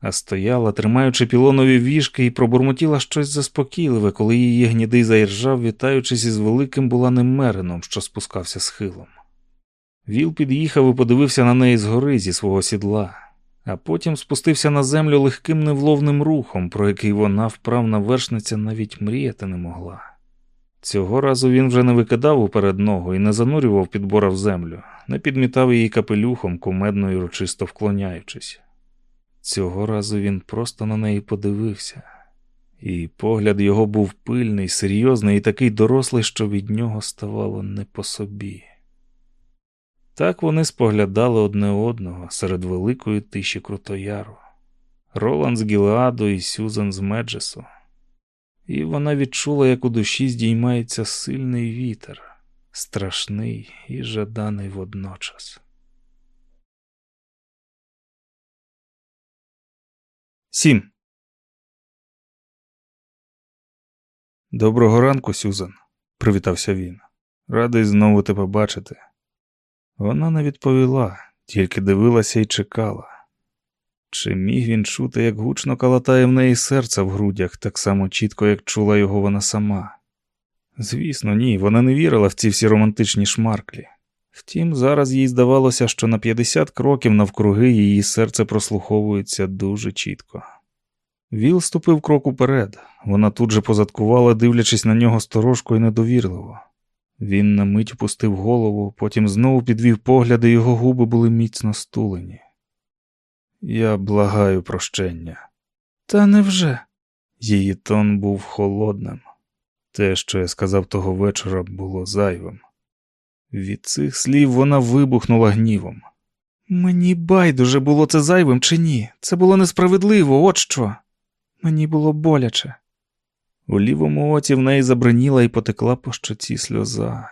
а стояла, тримаючи пілонові віжки, і пробурмотіла щось заспокійливе, коли її гнідий заіржав, вітаючись із великим буланим мерином, що спускався схилом. Віл під'їхав і подивився на неї згори зі свого сідла, а потім спустився на землю легким невловним рухом, про який вона, вправна вершниця, навіть мріяти не могла. Цього разу він вже не викидав уперед ногу і не занурював підбора в землю, не підмітав її капелюхом, кумедно і урочисто вклоняючись. Цього разу він просто на неї подивився, і погляд його був пильний, серйозний і такий дорослий, що від нього ставало не по собі. Так вони споглядали одне одного серед великої тиші Крутояру, Роланд з Гілеаду і Сюзан з Меджесу. І вона відчула, як у душі здіймається сильний вітер, страшний і жаданий водночас. Сім. Доброго ранку, Сюзан, привітався він. Радий знову тебе бачити. Вона не відповіла, тільки дивилася і чекала. Чи міг він чути, як гучно калатає в неї серце в грудях, так само чітко, як чула його вона сама? Звісно, ні, вона не вірила в ці всі романтичні шмарклі. Втім, зараз їй здавалося, що на 50 кроків навкруги її серце прослуховується дуже чітко. Віл ступив крок уперед, вона тут же позадкувала, дивлячись на нього сторожко і недовірливо. Він на мить опустив голову, потім знову підвів погляд, і його губи були міцно стулені. Я благаю прощення. Та невже? Її тон був холодним. Те, що я сказав того вечора, було зайвим. Від цих слів вона вибухнула гнівом. Мені байдуже було це зайвим чи ні. Це було несправедливо, от що. Мені було боляче. У лівому оці в неї забриніла і потекла по щоці сльоза.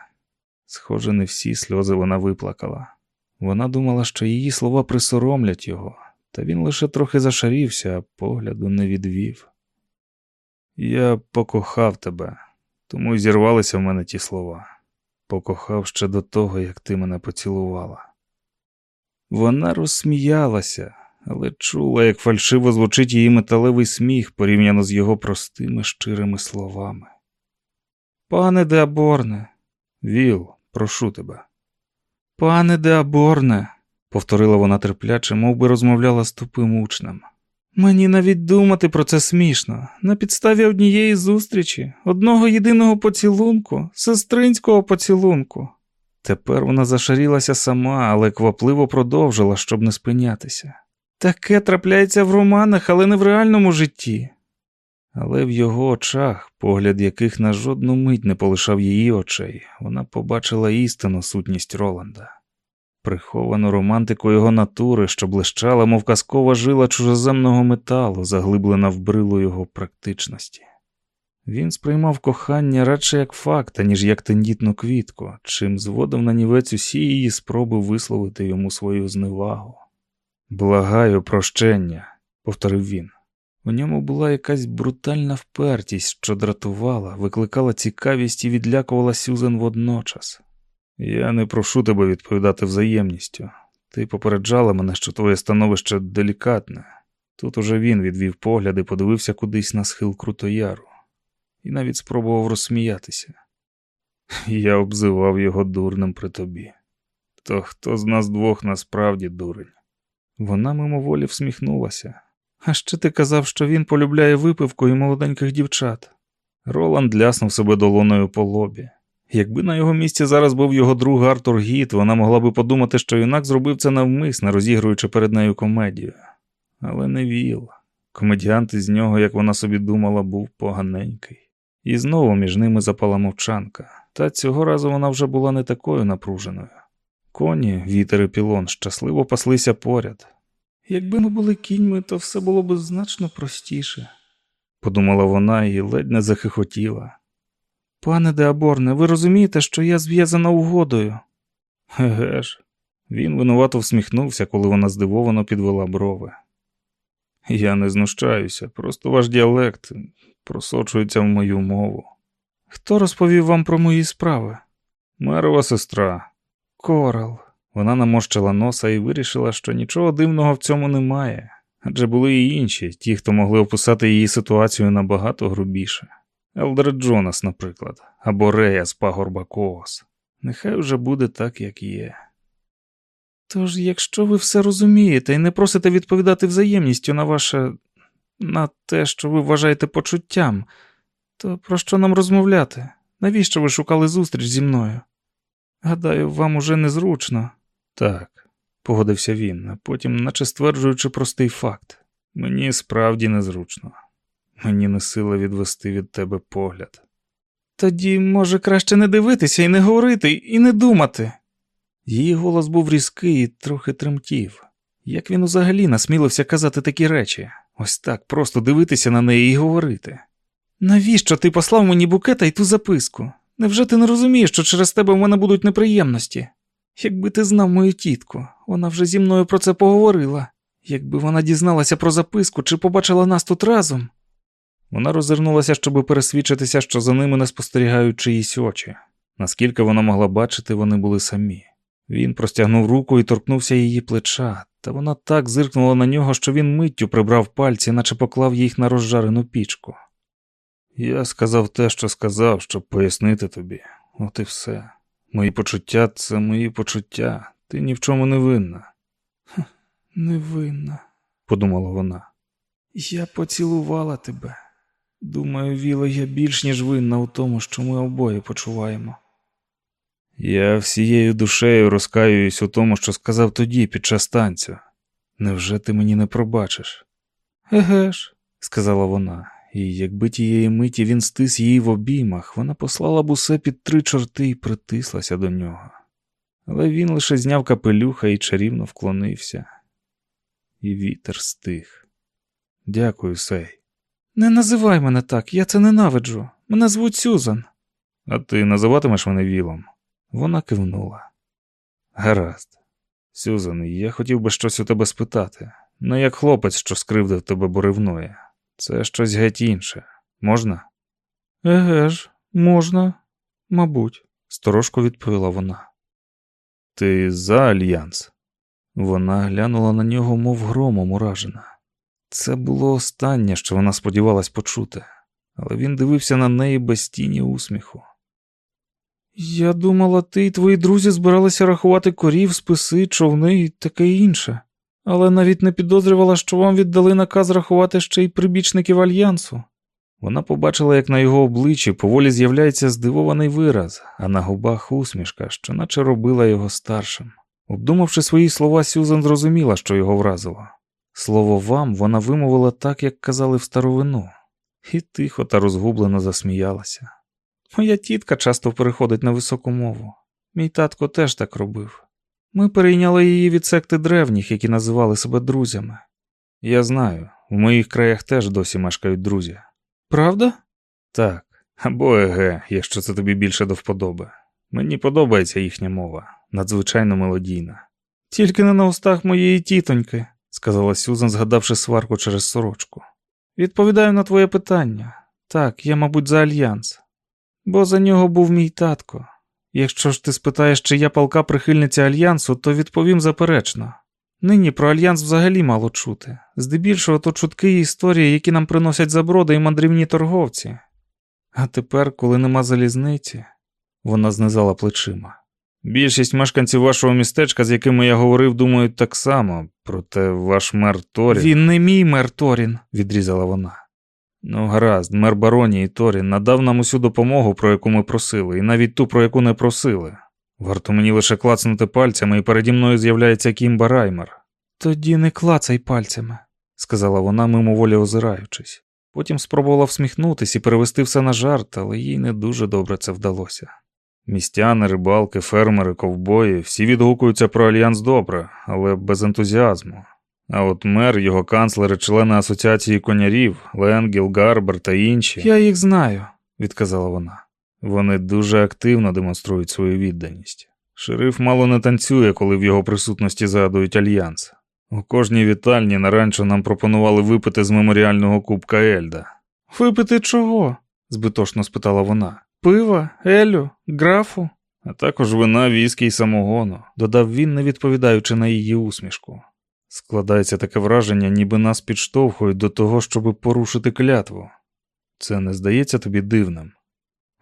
Схоже, не всі сльози вона виплакала. Вона думала, що її слова присоромлять його, та він лише трохи зашарівся, а погляду не відвів. Я покохав тебе, тому й зірвалися в мене ті слова. Покохав ще до того, як ти мене поцілувала. Вона розсміялася, але чула, як фальшиво звучить її металевий сміх порівняно з його простими щирими словами. Пане Деаборне, Віл, прошу тебе. Пане Деаборне, повторила вона терпляче, мов би розмовляла з тупим учнем. Мені навіть думати про це смішно. На підставі однієї зустрічі, одного єдиного поцілунку, сестринського поцілунку. Тепер вона зашарілася сама, але квапливо продовжила, щоб не спинятися. Таке трапляється в романах, але не в реальному житті. Але в його очах, погляд яких на жодну мить не полишав її очей, вона побачила істинну сутність Роланда, приховану романтику його натури, що блищала, мов казкова жила чужоземного металу, заглиблена в брилу його практичності. Він сприймав кохання радше як факт, ніж як тендітну квітку, чим зводив на нівець усі її спроби висловити йому свою зневагу. Благаю прощення, повторив він. У ньому була якась брутальна впертість, що дратувала, викликала цікавість і відлякувала Сюзен водночас. Я не прошу тебе відповідати взаємністю. Ти попереджала мене, що твоє становище делікатне. Тут уже він відвів погляд і подивився кудись на схил Крутояру і навіть спробував розсміятися. Я обзивав його дурним при тобі. То хто з нас двох насправді дурень? Вона мимоволі всміхнулася. А ще ти казав, що він полюбляє випивку і молоденьких дівчат. Роланд ляснув себе долоною по лобі. Якби на його місці зараз був його друг Артур Гіт, вона могла би подумати, що юнак зробив це навмисно, розігруючи перед нею комедію. Але не віл. Комедіант із нього, як вона собі думала, був поганенький. І знову між ними запала мовчанка, та цього разу вона вже була не такою напруженою. Коні, вітер і пілон щасливо паслися поряд. Якби ми були кіньми, то все було б значно простіше, подумала вона і ледь не захихотіла. Пане Деаборне, ви розумієте, що я зв'язана угодою? Еге ж, він винувато всміхнувся, коли вона здивовано підвела брови. Я не знущаюся, просто ваш діалект просочується в мою мову. Хто розповів вам про мої справи? Мерова сестра. Корал. Вона наморщила носа і вирішила, що нічого дивного в цьому немає, адже були і інші, ті, хто могли описати її ситуацію набагато грубіше. Елдред Джонас, наприклад, або Рея з пагорба Коос. Нехай вже буде так, як є. Тож, якщо ви все розумієте і не просите відповідати взаємністю на ваше на те, що ви вважаєте почуттям, то про що нам розмовляти? Навіщо ви шукали зустріч зі мною? Гадаю, вам уже незручно. Так, погодився він, а потім, наче стверджуючи простий факт, мені справді незручно. Мені не сила відвести від тебе погляд. Тоді, може, краще не дивитися і не говорити, і не думати. Її голос був різкий і трохи тремтів. Як він взагалі насмілився казати такі речі, ось так просто дивитися на неї і говорити. Навіщо ти послав мені букета і ту записку? Невже ти не розумієш, що через тебе в мене будуть неприємності? Якби ти знав мою тітку, вона вже зі мною про це поговорила. Якби вона дізналася про записку чи побачила нас тут разом. Вона розвернулася, щоб пересвідчитися, що за ними не спостерігають чиїсь очі. Наскільки вона могла бачити, вони були самі. Він простягнув руку і торкнувся її плеча, та вона так зиркнула на нього, що він миттю прибрав пальці, наче поклав їх на розжарену пічку. Я сказав те, що сказав, щоб пояснити тобі, от і все. Мої почуття це мої почуття, ти ні в чому не винна. Невинна, подумала вона. Я поцілувала тебе. Думаю, Віло, я більш ніж винна у тому, що ми обоє почуваємо. Я всією душею розкаююсь у тому, що сказав тоді під час танцю. Невже ти мені не пробачиш? Еге ж, сказала вона, і якби тієї миті він стис її в обіймах, вона послала б усе під три чорти і притислася до нього. Але він лише зняв капелюха і чарівно вклонився. І вітер стих. Дякую, Сей. Не називай мене так, я це ненавиджу. Мене звуть Сюзан. А ти називатимеш мене Вілом? Вона кивнула. Гаразд. Сюзан, я хотів би щось у тебе спитати. Не як хлопець, що скривдив тебе буревною. Це щось геть інше. Можна? Еге ж, можна, мабуть, сторожко відповіла вона. Ти за альянс? Вона глянула на нього, мов громом уражена. Це було останнє, що вона сподівалась почути, але він дивився на неї без тіні усміху. Я думала, ти і твої друзі збиралися рахувати корів, списи, човни і таке інше, але навіть не підозрювала, що вам віддали наказ рахувати ще й прибічників альянсу. Вона побачила, як на його обличчі поволі з'являється здивований вираз, а на губах усмішка, що наче робила його старшим. Обдумавши свої слова, Сюзан зрозуміла, що його вразило. Слово вам вона вимовила так, як казали в старовину, і тихо та розгублено засміялася. Моя тітка часто переходить на високу мову. Мій татко теж так робив. Ми перейняли її від секти древніх, які називали себе друзями. Я знаю, в моїх краях теж досі мешкають друзі. Правда? Так, або еге, якщо це тобі більше до вподоби. Мені подобається їхня мова, надзвичайно мелодійна. Тільки не на устах моєї тітоньки, сказала Сюзан, згадавши сварку через сорочку. Відповідаю на твоє питання. Так, я, мабуть, за альянс, бо за нього був мій татко. Якщо ж ти спитаєш, чи я палка прихильниця альянсу, то відповім заперечно. Нині про альянс взагалі мало чути. Здебільшого то чутки і історії, які нам приносять заброди і мандрівні торговці. А тепер, коли нема залізниці, вона знизала плечима. Більшість мешканців вашого містечка, з якими я говорив, думають так само, проте ваш мер Торін. Він не мій мер Торін, відрізала вона. Ну, гаразд, мер Бароні і Торін надав нам усю допомогу, про яку ми просили, і навіть ту, про яку не просили. Варто мені лише клацнути пальцями, і переді мною з'являється Кімба Раймер. Тоді не клацай пальцями, сказала вона, мимоволі озираючись. Потім спробувала всміхнутись і перевести все на жарт, але їй не дуже добре це вдалося. Містяни, рибалки, фермери, ковбої всі відгукуються про альянс добре, але без ентузіазму. А от мер, його канцлери, члени асоціації конярів, Ленгіл, Гарбер та інші. Я їх знаю, відказала вона. Вони дуже активно демонструють свою відданість. Шериф мало не танцює, коли в його присутності згадують альянс. У кожній вітальні на ранчо нам пропонували випити з меморіального кубка Ельда. Випити чого? збитошно спитала вона. Пива, Елю, графу, а також вина, віскі й самогону, додав він, не відповідаючи на її усмішку. Складається таке враження, ніби нас підштовхують до того, щоби порушити клятву. Це не здається тобі дивним?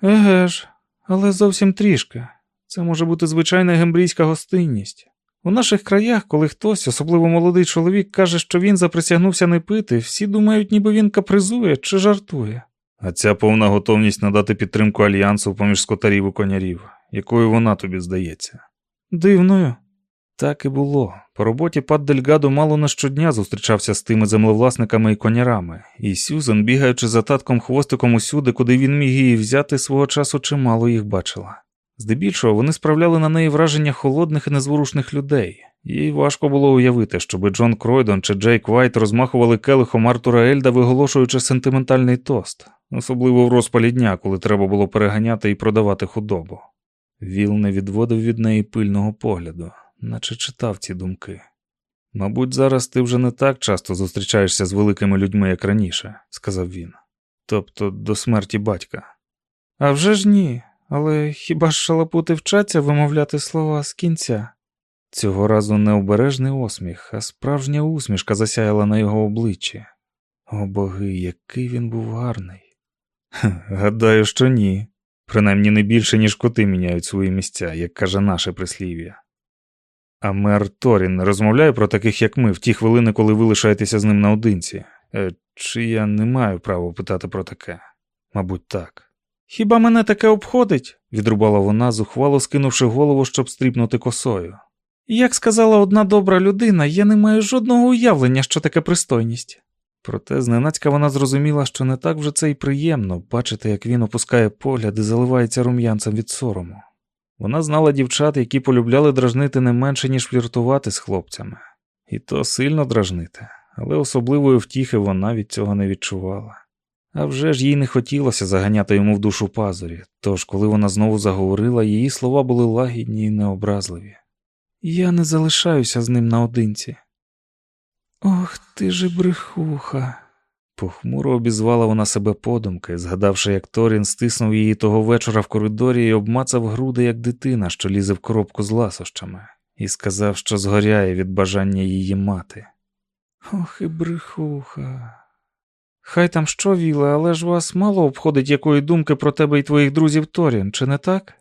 Еге ж, але зовсім трішки. Це може бути звичайна гембрійська гостинність. У наших краях, коли хтось, особливо молодий чоловік, каже, що він заприсягнувся не пити, всі думають, ніби він капризує чи жартує. А ця повна готовність надати підтримку альянсу поміж скотарів і конярів, якою вона тобі здається? Дивною. Так і було. По роботі Пат Дельгадо мало не щодня зустрічався з тими землевласниками і конярами, і Сюзан, бігаючи за татком хвостиком усюди, куди він міг її взяти, свого часу чимало їх бачила. Здебільшого вони справляли на неї враження холодних і незворушних людей, їй важко було уявити, щоби Джон Кройдон чи Джейк Вайт розмахували келихом Артура Ельда, виголошуючи сентиментальний тост, особливо в розпалі дня, коли треба було переганяти і продавати худобу. Віл не відводив від неї пильного погляду, наче читав ці думки. Мабуть, зараз ти вже не так часто зустрічаєшся з великими людьми, як раніше, сказав він. Тобто до смерті батька. «А вже ж ні. Але хіба ж шалапути вчаться вимовляти слова з кінця? Цього разу не обережний осміх, а справжня усмішка засяяла на його обличчі. О боги, який він був гарний. гадаю, що ні. Принаймні не більше, ніж коти міняють свої місця, як каже наше прислів'я. А мер Торін розмовляє про таких, як ми, в ті хвилини, коли ви лишаєтеся з ним наодинці. Е, чи я не маю права питати про таке? Мабуть, так. Хіба мене таке обходить? відрубала вона, зухвало скинувши голову, щоб стріпнути косою. Як сказала одна добра людина, я не маю жодного уявлення, що таке пристойність. Проте зненацька вона зрозуміла, що не так вже це й приємно бачити, як він опускає погляд і заливається рум'янцем від сорому. Вона знала дівчат, які полюбляли дражнити не менше, ніж фліртувати з хлопцями, і то сильно дражнити, але особливої втіхи вона від цього не відчувала. А вже ж їй не хотілося заганяти йому в душу пазурі, тож, коли вона знову заговорила, її слова були лагідні і необразливі. Я не залишаюся з ним наодинці. Ох ти же брехуха. Похмуро обізвала вона себе подумки, згадавши, як Торін стиснув її того вечора в коридорі і обмацав груди, як дитина, що лізе в коробку з ласощами, і сказав, що згоряє від бажання її мати. Ох і брехуха. Хай там що, Віле, але ж вас мало обходить якої думки про тебе і твоїх друзів Торін, чи не так?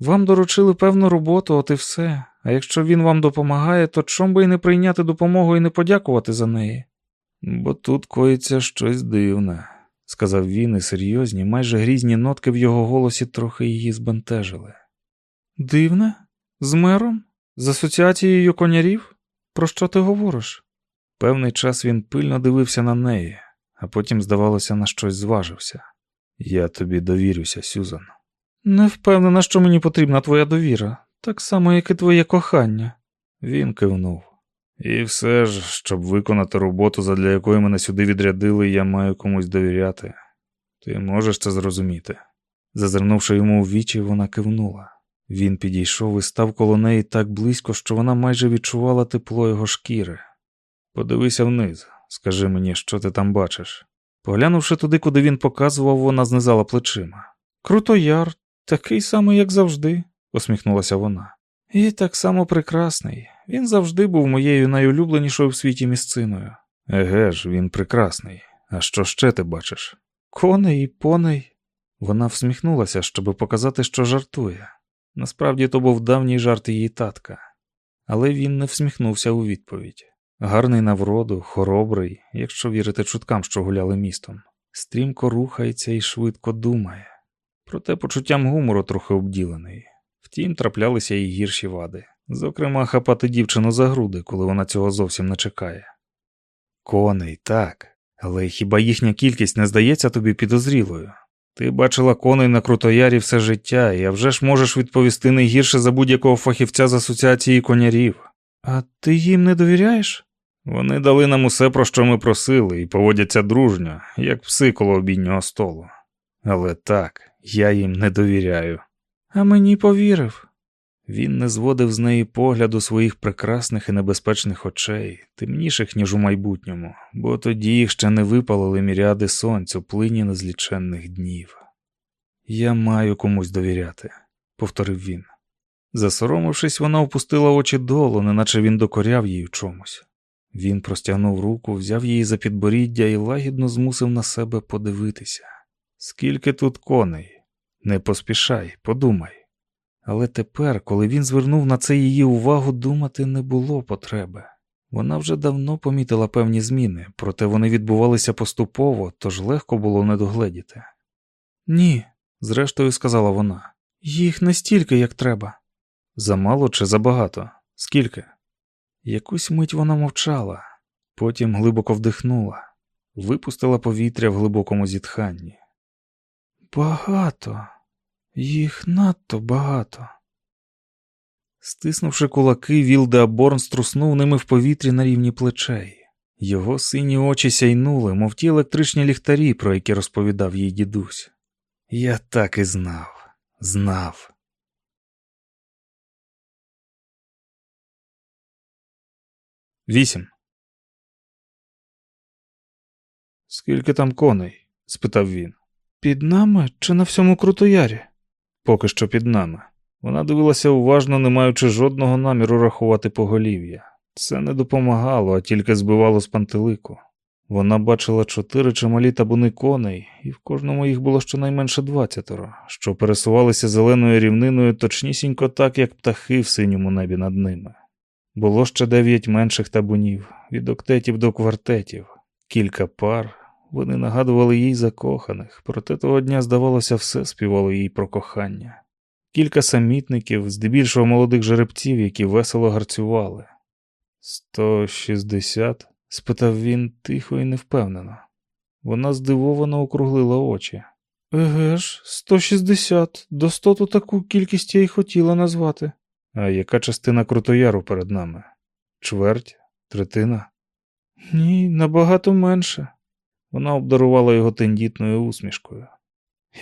Вам доручили певну роботу, от і все. А якщо він вам допомагає, то чом би й не прийняти допомогу і не подякувати за неї? Бо тут коїться щось дивне, сказав він, і серйозні, майже грізні нотки в його голосі трохи її збентежили. Дивне? З мером? З асоціацією конярів? Про що ти говориш? Певний час він пильно дивився на неї а потім, здавалося, на щось зважився. Я тобі довірюся, Сюзан. Не впевнена, що мені потрібна твоя довіра, так само, як і твоє кохання. Він кивнув. І все ж, щоб виконати роботу, задля якої мене сюди відрядили, я маю комусь довіряти. Ти можеш це зрозуміти. Зазирнувши йому в вічі, вона кивнула. Він підійшов і став коло неї так близько, що вона майже відчувала тепло його шкіри. Подивися вниз, Скажи мені, що ти там бачиш. Поглянувши туди, куди він показував, вона знизала плечима. Крутояр, такий самий, як завжди. посміхнулася вона. І так само прекрасний. Він завжди був моєю найулюбленішою в світі місциною. Еге ж, він прекрасний. А що ще ти бачиш? Коней і поней. Вона всміхнулася, щоб показати, що жартує. Насправді то був давній жарт її татка, але він не всміхнувся у відповідь. Гарний на вроду, хоробрий, якщо вірити чуткам, що гуляли містом, стрімко рухається і швидко думає. Проте почуттям гумору трохи обділений. Втім, траплялися і гірші вади, зокрема, хапати дівчину за груди, коли вона цього зовсім не чекає. Коней, так, але хіба їхня кількість не здається тобі підозрілою? Ти бачила коней на крутоярі все життя, і а вже ж можеш відповісти не гірше за будь-якого фахівця з асоціації конярів. А ти їм не довіряєш? Вони дали нам усе, про що ми просили, і поводяться дружньо, як пси коло обіднього столу. Але так, я їм не довіряю. А мені повірив. Він не зводив з неї погляду своїх прекрасних і небезпечних очей, темніших, ніж у майбутньому, бо тоді їх ще не випалили міряди сонцю плині незліченних днів. Я маю комусь довіряти, повторив він. Засоромившись, вона опустила очі долу, неначе він докоряв їй у чомусь. Він простягнув руку, взяв її за підборіддя і лагідно змусив на себе подивитися. Скільки тут коней? Не поспішай, подумай. Але тепер, коли він звернув на це її увагу, думати не було потреби. Вона вже давно помітила певні зміни, проте вони відбувалися поступово, тож легко було не догледіти. Ні, зрештою сказала вона, їх не стільки, як треба. Замало чи забагато? Скільки? Якусь мить вона мовчала, потім глибоко вдихнула, випустила повітря в глибокому зітханні. Багато, їх надто багато. Стиснувши кулаки, Вілдеаборн струснув ними в повітрі на рівні плечей. Його сині очі сяйнули, мов ті електричні ліхтарі, про які розповідав їй дідусь. Я так і знав, знав. Вісім. Скільки там коней? спитав він. Під нами чи на всьому крутоярі? Поки що під нами. Вона дивилася уважно, не маючи жодного наміру рахувати поголів'я. Це не допомагало, а тільки збивало з пантелику. Вона бачила чотири чималі табуни коней, і в кожному їх було щонайменше двадцятеро, що пересувалися зеленою рівниною точнісінько так, як птахи в синьому небі над ними. Було ще дев'ять менших табунів, від октетів до квартетів, кілька пар. Вони нагадували їй закоханих, проте того дня, здавалося, все співало їй про кохання. Кілька самітників, здебільшого молодих жеребців, які весело гарцювали. Сто шістдесят? спитав він тихо і невпевнено. Вона здивовано округлила очі. Еге ж, сто шістдесят, до стоту таку кількість я й хотіла назвати. А яка частина крутояру перед нами? Чверть? Третина? Ні, набагато менше. Вона обдарувала його тендітною усмішкою.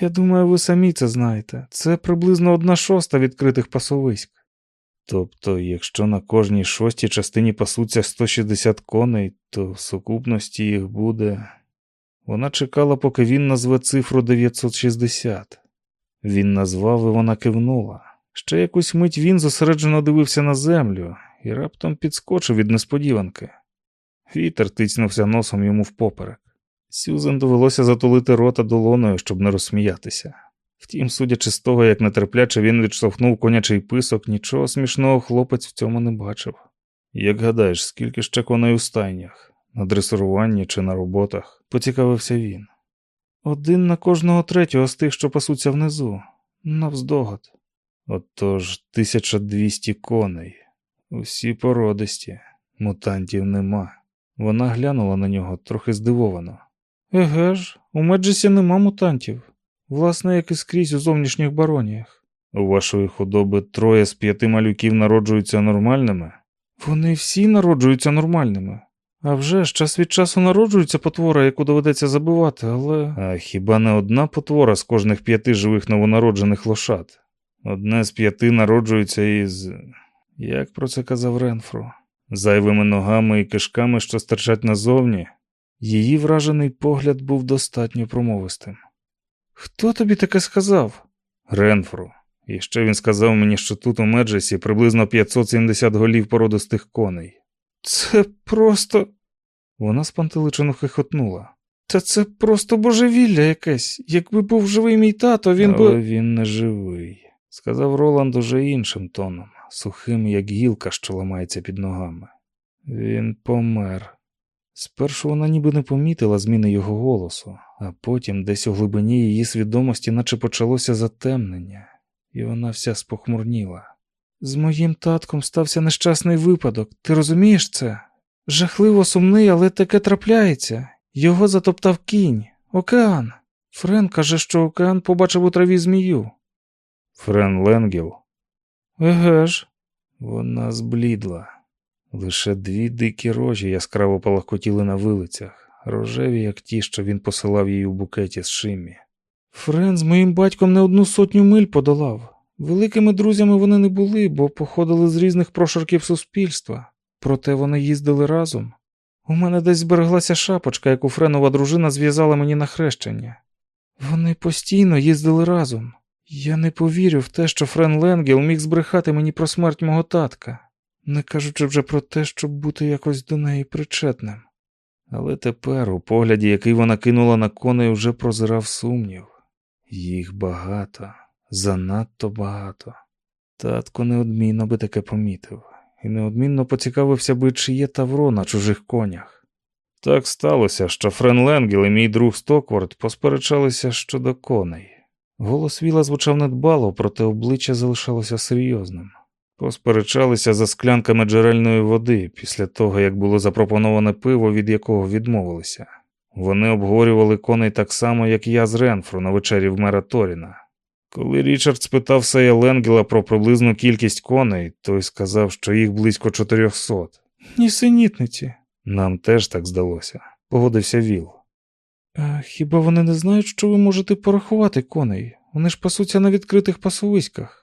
Я думаю, ви самі це знаєте. Це приблизно одна шоста відкритих пасовиськ. Тобто, якщо на кожній шостій частині пасуться 160 коней, то в сукупності їх буде. Вона чекала, поки він назве цифру 960. Він назвав і вона кивнула. Ще якусь мить він зосереджено дивився на землю і раптом підскочив від несподіванки. Вітер тицнувся носом йому впоперек. Сюзен довелося затулити рота долоною, щоб не розсміятися. Втім, судячи з того, як нетерпляче він відштовхнув конячий писок, нічого смішного хлопець в цьому не бачив. Як гадаєш, скільки ще коней у стайнях, на дресуруванні чи на роботах, поцікавився він. Один на кожного третього з тих, що пасуться внизу, навздогад. Отож 1200 коней, усі породисті, мутантів нема. Вона глянула на нього трохи здивовано. Еге ж, у Меджесі нема мутантів, власне, як і скрізь у зовнішніх бароніях. У вашої худоби троє з п'яти малюків народжуються нормальними? Вони всі народжуються нормальними. А вже ж час від часу народжується потвора, яку доведеться забивати, але. А хіба не одна потвора з кожних п'яти живих новонароджених лошад? Одне з п'яти народжується із. Як про це казав Ренфро? Зайвими ногами і кишками, що стирчать назовні. Її вражений погляд був достатньо промовистим. Хто тобі таке сказав? Ренфру. І ще він сказав мені, що тут у Меджесі приблизно 570 голів породистих коней. Це просто. Вона спантеличено хихотнула. Та це просто божевілля якесь. Якби був живий мій тато, він би. Але він не живий, сказав Роланд уже іншим тоном, сухим, як гілка, що ламається під ногами. Він помер. Спершу вона ніби не помітила зміни його голосу, а потім десь у глибині її свідомості, наче почалося затемнення, і вона вся спохмурніла. З моїм татком стався нещасний випадок, ти розумієш це? Жахливо сумний, але таке трапляється. Його затоптав кінь, океан. Френ каже, що океан побачив у траві змію. Френ Ленгіл. Еге ж, вона зблідла. Лише дві дикі рожі яскраво палахкотіли на вилицях, рожеві, як ті, що він посилав їй у букеті з шимі. Френ з моїм батьком не одну сотню миль подолав. Великими друзями вони не були, бо походили з різних прошарків суспільства, проте вони їздили разом. У мене десь збереглася шапочка, яку Френова дружина зв'язала мені на хрещення. Вони постійно їздили разом. Я не повірю в те, що Френ Ленгел міг збрехати мені про смерть мого татка, не кажучи вже про те, щоб бути якось до неї причетним. Але тепер, у погляді, який вона кинула на коней, уже прозирав сумнів. Їх багато, занадто багато. Татко неодмінно би таке помітив і неодмінно поцікавився би, чи є тавро на чужих конях. Так сталося, що Френ Ленгел і мій друг Стоквард посперечалися щодо коней. Голос Віла звучав недбало, проте обличчя залишалося серйозним. Посперечалися за склянками джерельної води після того, як було запропоноване пиво, від якого відмовилися. Вони обговорювали коней так само, як я з Ренфру на вечері в мера Торіна. Коли Річард спитав Сея Ленгела про приблизну кількість коней, той сказав, що їх близько 400. Нісенітниці. Нам теж так здалося, погодився Віл. А хіба вони не знають, що ви можете порахувати коней? Вони ж пасуться на відкритих пасовиськах.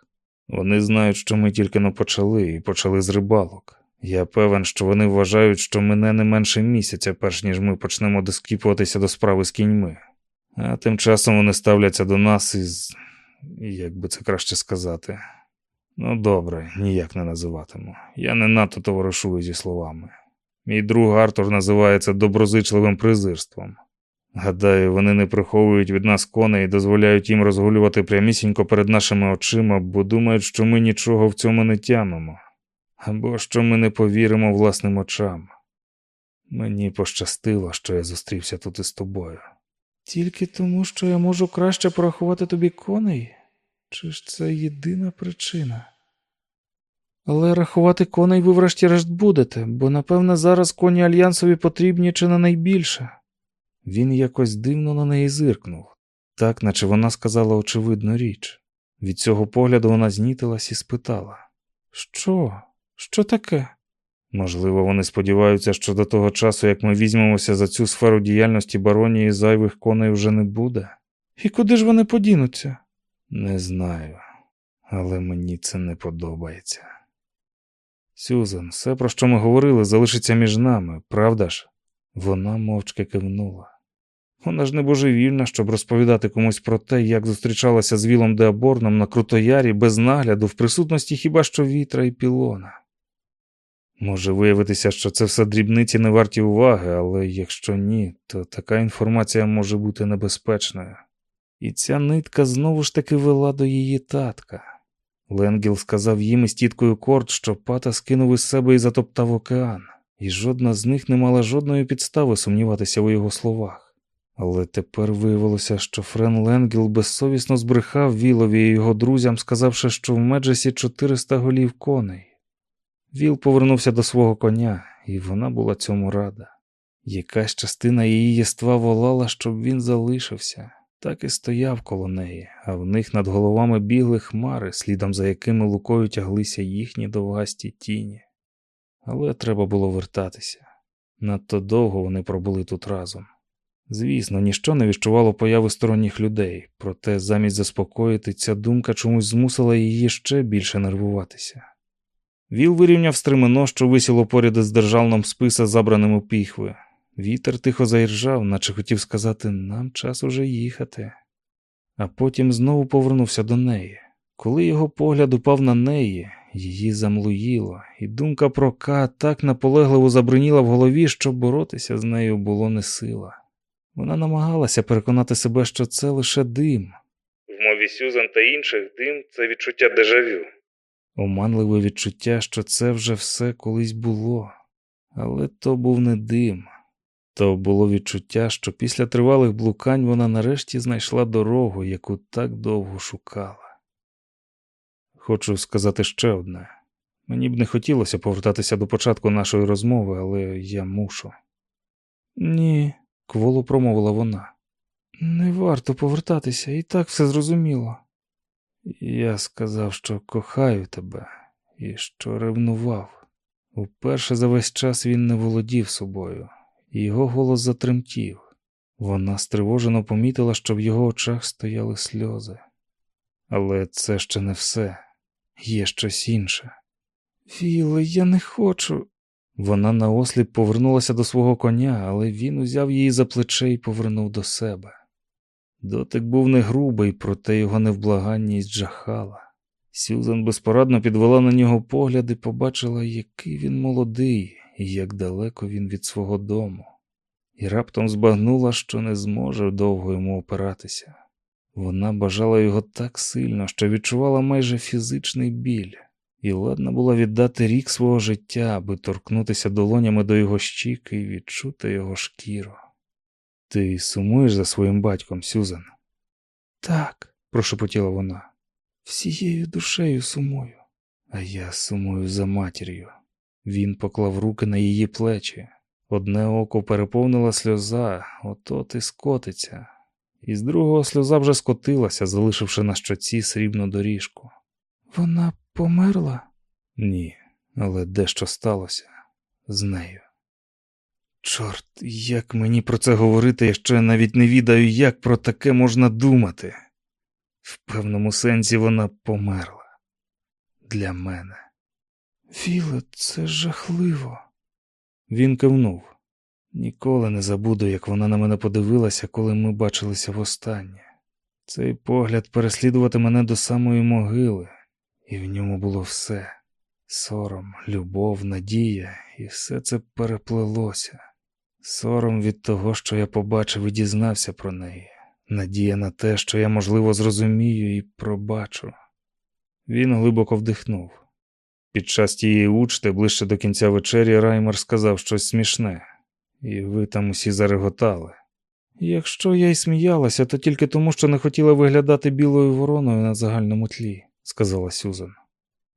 Вони знають, що ми тільки но почали і почали з рибалок. Я певен, що вони вважають, що мене не менше місяця, перш ніж ми почнемо доскіпуватися до справи з кіньми. А тим часом вони ставляться до нас із як би це краще сказати. Ну, добре, ніяк не називатиму. Я не надто товаришую зі словами. Мій друг Артур називає це доброзичливим презирством. Гадаю, вони не приховують від нас коней і дозволяють їм розгулювати прямісінько перед нашими очима, бо думають, що ми нічого в цьому не тямимо, або що ми не повіримо власним очам. Мені пощастило, що я зустрівся тут із тобою. Тільки тому, що я можу краще порахувати тобі коней? Чи ж це єдина причина? Але рахувати коней ви врешті-решт будете, бо, напевне, зараз коні альянсові потрібні чи не найбільше. Він якось дивно на неї зиркнув, так наче вона сказала очевидну річ. Від цього погляду вона знітилась і спитала: Що? Що таке? Можливо, вони сподіваються, що до того часу, як ми візьмемося за цю сферу діяльності баронії, зайвих коней вже не буде. І куди ж вони подінуться? Не знаю, але мені це не подобається. Сюзан, все, про що ми говорили, залишиться між нами, правда ж? Вона мовчки кивнула. Вона ж не божевільна, щоб розповідати комусь про те, як зустрічалася з Вілом Деаборном на Крутоярі без нагляду в присутності хіба що вітра і пілона. Може виявитися, що це все дрібниці не варті уваги, але якщо ні, то така інформація може бути небезпечною. І ця нитка знову ж таки вела до її татка. Ленгіл сказав їм із тіткою Корт, що пата скинув із себе і затоптав океан, і жодна з них не мала жодної підстави сумніватися у його словах. Але тепер виявилося, що Френ Ленгіл безсовісно збрехав Вілові і його друзям, сказавши, що в Меджесі 400 голів коней. Віл повернувся до свого коня, і вона була цьому рада. Якась частина її єства волала, щоб він залишився, так і стояв коло неї, а в них над головами бігли хмари, слідом за якими лукою тяглися їхні довгасті тіні. Але треба було вертатися. Надто довго вони пробули тут разом. Звісно, ніщо не відчувало появи сторонніх людей, проте замість заспокоїти, ця думка чомусь змусила її ще більше нервуватися. Віл вирівняв стримено, що висіло поряд із державним списа, забраним у піхви. Вітер тихо заіржав, наче хотів сказати нам час уже їхати. А потім знову повернувся до неї. Коли його погляд упав на неї, її замлуїло, і думка про Ка так наполегливо забриніла в голові, що боротися з нею було не сила. Вона намагалася переконати себе, що це лише дим, В мові Сюзан та інших дим це відчуття дежавю. оманливе відчуття, що це вже все колись було. Але то був не дим. То було відчуття, що після тривалих блукань вона нарешті знайшла дорогу, яку так довго шукала. Хочу сказати ще одне. Мені б не хотілося повертатися до початку нашої розмови, але я мушу. Ні, кволо промовила вона. Не варто повертатися, і так все зрозуміло. Я сказав, що кохаю тебе і що ревнував. Уперше за весь час він не володів собою, і його голос затремтів. Вона стривожено помітила, що в його очах стояли сльози. Але це ще не все, є щось інше. Віле, я не хочу. Вона наосліп повернулася до свого коня, але він узяв її за плече і повернув до себе. Дотик був не грубий, проте його невблаганність жахала. Сюзан безпорадно підвела на нього погляд і побачила, який він молодий і як далеко він від свого дому, і раптом збагнула, що не зможе довго йому опиратися. Вона бажала його так сильно, що відчувала майже фізичний біль, і ладна була віддати рік свого життя, аби торкнутися долонями до його щіки і відчути його шкіру. Ти сумуєш за своїм батьком, Сюзан? Так, прошепотіла вона. Всією душею сумую. А я сумую за матір'ю. Він поклав руки на її плечі. Одне око переповнила сльоза, от-от і скотиться, і з другого сльоза вже скотилася, залишивши на щоці срібну доріжку. Вона померла? Ні, але дещо сталося з нею. Чорт, як мені про це говорити, якщо я навіть не відаю, як про таке можна думати. В певному сенсі вона померла для мене. Віле, це жахливо. Він кивнув. Ніколи не забуду, як вона на мене подивилася, коли ми бачилися востаннє. Цей погляд переслідувати мене до самої могили, і в ньому було все сором, любов, надія, і все це переплелося. Сором від того, що я побачив і дізнався про неї, надія на те, що я, можливо, зрозумію і пробачу. Він глибоко вдихнув. Під час тієї учти, ближче до кінця вечері, Раймер сказав щось смішне, і ви там усі зареготали. Якщо я й сміялася, то тільки тому, що не хотіла виглядати білою вороною на загальному тлі, сказала Сюзан.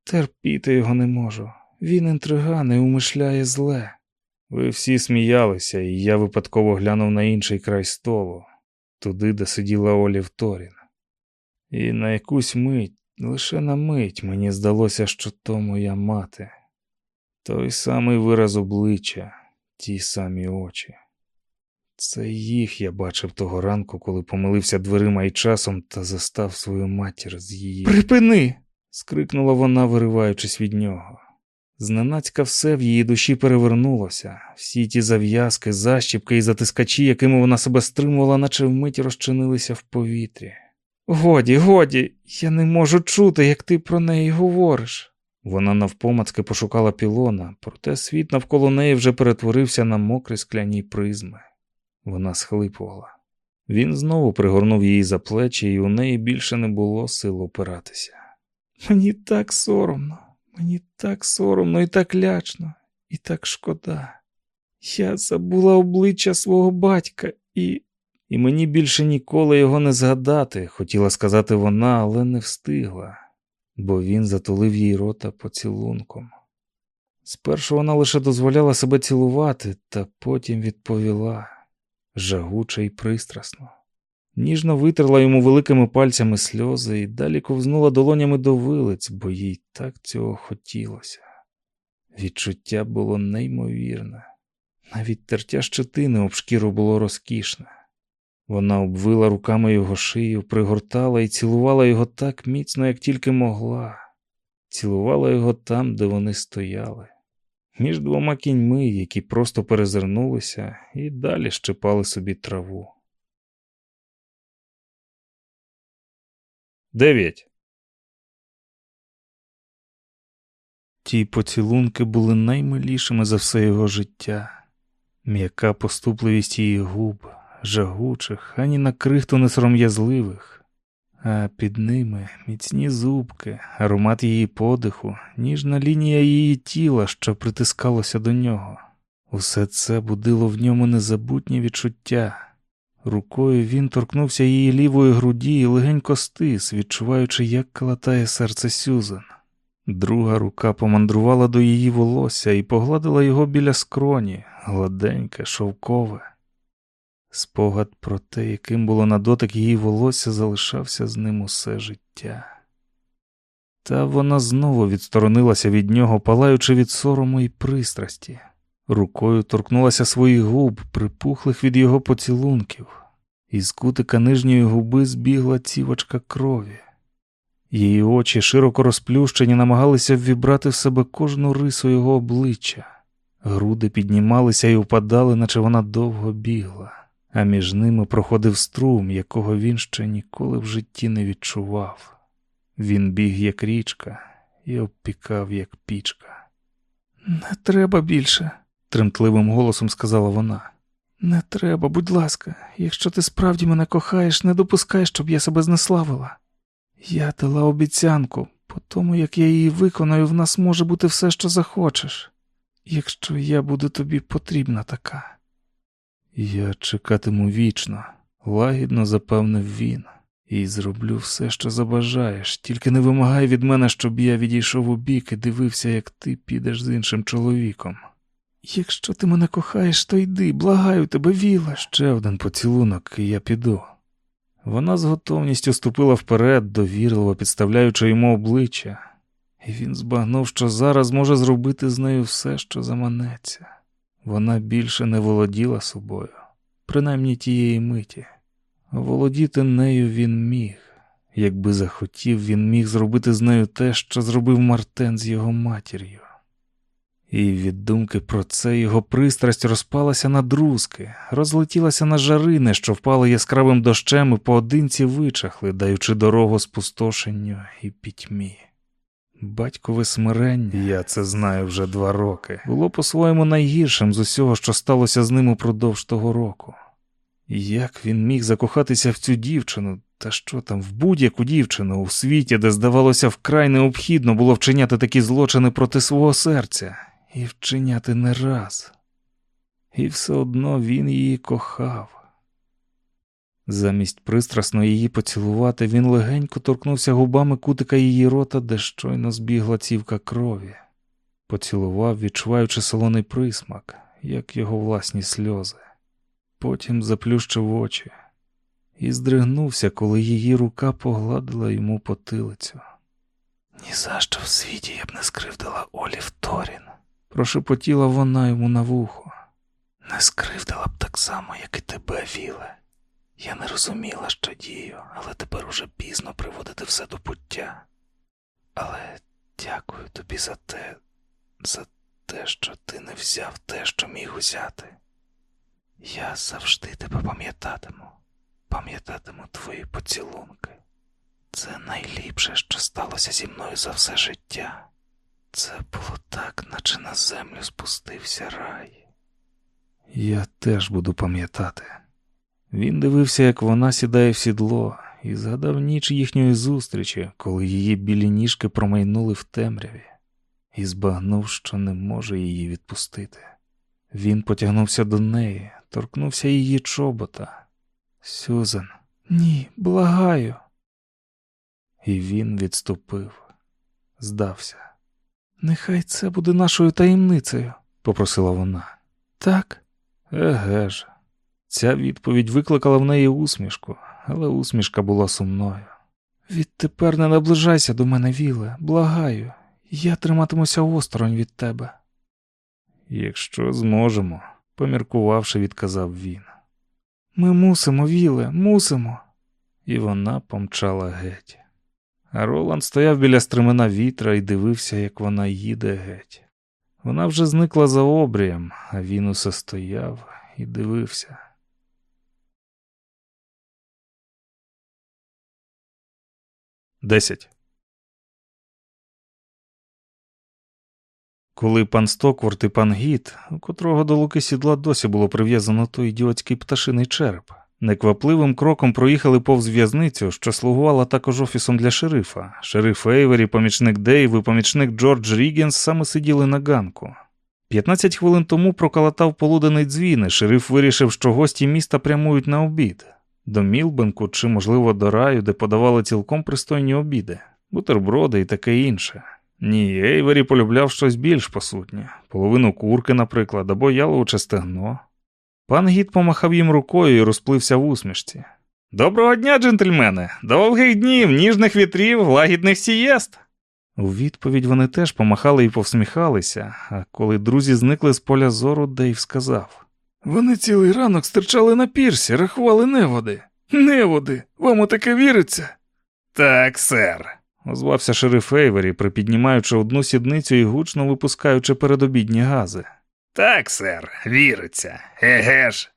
Терпіти його не можу. Він інтриган і умишляє зле. Ви всі сміялися, і я випадково глянув на інший край столу, туди, де сиділа Олів Торін. І на якусь мить, лише на мить, мені здалося, що то моя мати. Той самий вираз обличчя, ті самі очі. Це їх я бачив того ранку, коли помилився дверима і часом та застав свою матір з її. Припини. скрикнула вона, вириваючись від нього. Зненацька все в її душі перевернулося, всі ті зав'язки, защіпки і затискачі, якими вона себе стримувала, наче вмить розчинилися в повітрі. Годі, годі, я не можу чути, як ти про неї говориш. Вона навпомацки пошукала пілона, проте світ навколо неї вже перетворився на мокрі скляні призми. Вона схлипувала. Він знову пригорнув її за плечі, і у неї більше не було сил опиратися. Мені так соромно, мені так соромно і так лячно, і так шкода. Я забула обличчя свого батька, і І мені більше ніколи його не згадати, хотіла сказати вона, але не встигла, бо він затулив їй рота поцілунком. Спершу вона лише дозволяла себе цілувати, та потім відповіла жагуче і пристрасно. Ніжно витерла йому великими пальцями сльози і далі ковзнула долонями до вилиць, бо їй так цього хотілося. Відчуття було неймовірне, навіть тертя щетини об шкіру було розкішне. Вона обвила руками його шию, пригортала і цілувала його так міцно, як тільки могла, цілувала його там, де вони стояли, між двома кіньми, які просто перезирнулися і далі щепали собі траву. Дев'ять. Ті поцілунки були наймилішими за все його життя, м'яка поступливість її губ, жагучих, ані на крихту несором'язливих, а під ними міцні зубки, аромат її подиху, ніжна лінія її тіла, що притискалося до нього. Усе це будило в ньому незабутнє відчуття. Рукою він торкнувся її лівої груді і легенько стис, відчуваючи, як калатає серце Сюзан. Друга рука помандрувала до її волосся і погладила його біля скроні, гладеньке, шовкове. Спогад про те, яким було на дотик її волосся, залишався з ним усе життя. Та вона знову відсторонилася від нього, палаючи від сорому і пристрасті. Рукою торкнулася своїх губ, припухлих від його поцілунків, із кутика нижньої губи збігла цівочка крові. Її очі, широко розплющені, намагалися ввібрати в себе кожну рису його обличчя. Груди піднімалися і впадали, наче вона довго бігла, а між ними проходив струм, якого він ще ніколи в житті не відчував. Він біг, як річка, і обпікав, як пічка. Не треба більше, тремтливим голосом сказала вона. Не треба, будь ласка, якщо ти справді мене кохаєш, не допускай, щоб я себе знеславила. Я дала обіцянку, по тому, як я її виконаю, в нас може бути все, що захочеш, якщо я буду тобі потрібна така. Я чекатиму вічно, лагідно запевнив він, і зроблю все, що забажаєш, тільки не вимагай від мене, щоб я відійшов у бік і дивився, як ти підеш з іншим чоловіком. Якщо ти мене кохаєш, то йди, благаю тебе, Віла. Ще один поцілунок, і я піду. Вона з готовністю ступила вперед, довірливо підставляючи йому обличчя, і він збагнув, що зараз може зробити з нею все, що заманеться. Вона більше не володіла собою, принаймні тієї миті. Володіти нею він міг. Якби захотів, він міг зробити з нею те, що зробив Мартен з його матір'ю. І від думки про це його пристрасть розпалася на друзки, розлетілася на жарини, що впали яскравим дощем і поодинці вичахли, даючи дорогу спустошенню і пітьмі. Батькове смирення, я це знаю вже два роки, було по-своєму найгіршим з усього, що сталося з ним упродовж того року. Як він міг закохатися в цю дівчину, та що там, в будь-яку дівчину у світі, де, здавалося, вкрай необхідно було вчиняти такі злочини проти свого серця, і вчиняти не раз. І все одно він її кохав. Замість пристрасно її поцілувати, він легенько торкнувся губами кутика її рота, де щойно збігла цівка крові, поцілував, відчуваючи солоний присмак, як його власні сльози. Потім заплющив очі і здригнувся, коли її рука погладила йому потилицю. «Ні за що в світі я б не скривдила Олів Торін, прошепотіла вона йому на вухо. Не скривдила б так само, як і тебе, Віле. Я не розуміла, що дію, але тепер уже пізно приводити все до пуття. Але дякую тобі за те, за те, що ти не взяв те, що міг узяти. Я завжди тебе пам'ятатиму, пам'ятатиму твої поцілунки. Це найліпше, що сталося зі мною за все життя. Це було так, наче на землю спустився рай. Я теж буду пам'ятати. Він дивився, як вона сідає в сідло, і згадав ніч їхньої зустрічі, коли її білі ніжки промайнули в темряві, і збагнув, що не може її відпустити. Він потягнувся до неї, торкнувся її чобота. Сюзан, ні, благаю. І він відступив, здався. Нехай це буде нашою таємницею, попросила вона. Так? Еге ж. Ця відповідь викликала в неї усмішку, але усмішка була сумною. Відтепер не наближайся до мене, Віле, благаю, я триматимуся осторонь від тебе. Якщо зможемо, поміркувавши, відказав він. Ми мусимо, Віле, мусимо. І вона помчала геть. А Роланд стояв біля стремена вітра і дивився, як вона їде геть. Вона вже зникла за обрієм, а він усе стояв і дивився. Десять. Коли пан Стокворт і пан Гіт, у котрого до луки сідла досі було прив'язано той ідіотський пташиний череп, неквапливим кроком проїхали повз в'язницю, що слугувала також офісом для шерифа. Шериф Ейвері, помічник Дейв і помічник Джордж Рігінс саме сиділи на ганку. 15 хвилин тому прокалатав полуденний дзвін, і шериф вирішив, що гості міста прямують на обід до Мілбенку чи, можливо, до раю, де подавали цілком пристойні обіди, бутерброди і таке інше. Ні, Ейвері полюбляв щось більш посутнє, половину курки, наприклад, або яловиче стегно. Пан гід помахав їм рукою і розплився в усмішці. Доброго дня, джентльмени! Довгих днів, ніжних вітрів, лагідних сієст. У відповідь вони теж помахали і повсміхалися, а коли друзі зникли з поля зору, Дейв сказав: Вони цілий ранок стирчали на пірсі, рахували неводи. Неводи, вам у таке віриться? Так, сер, озвався шериф Ейвері, припіднімаючи одну сідницю і гучно випускаючи передобідні гази. Так, сер, віриться, еге ж.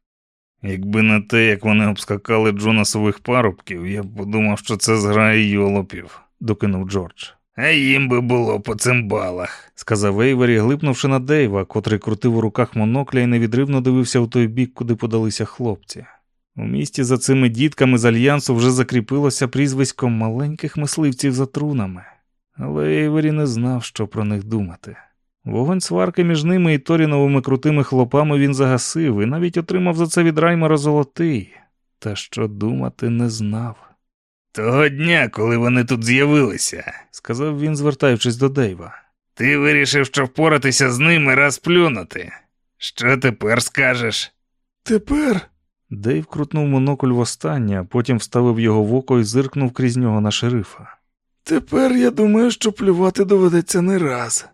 Якби не те, як вони обскакали Джонасових парубків, я б подумав, що це зграя йолопів, докинув Джордж. А їм би було по цимбалах, сказав Ейвері, глипнувши на Дейва, котрий крутив у руках монокля і невідривно дивився у той бік, куди подалися хлопці. У місті за цими дітками з альянсу вже закріпилося прізвисько маленьких мисливців за трунами, але Ейвері не знав, що про них думати. Вогонь сварки між ними і Торіновими крутими хлопами він загасив і навіть отримав за це від Раймера золотий, та що думати не знав. Того дня, коли вони тут з'явилися, сказав він, звертаючись до Дейва. Ти вирішив, що впоратися з ними раз плюнути. Що тепер скажеш? Тепер. Дейв крутнув монокль востаннє, потім вставив його в око і зиркнув крізь нього на шерифа. Тепер я думаю, що плювати доведеться не раз.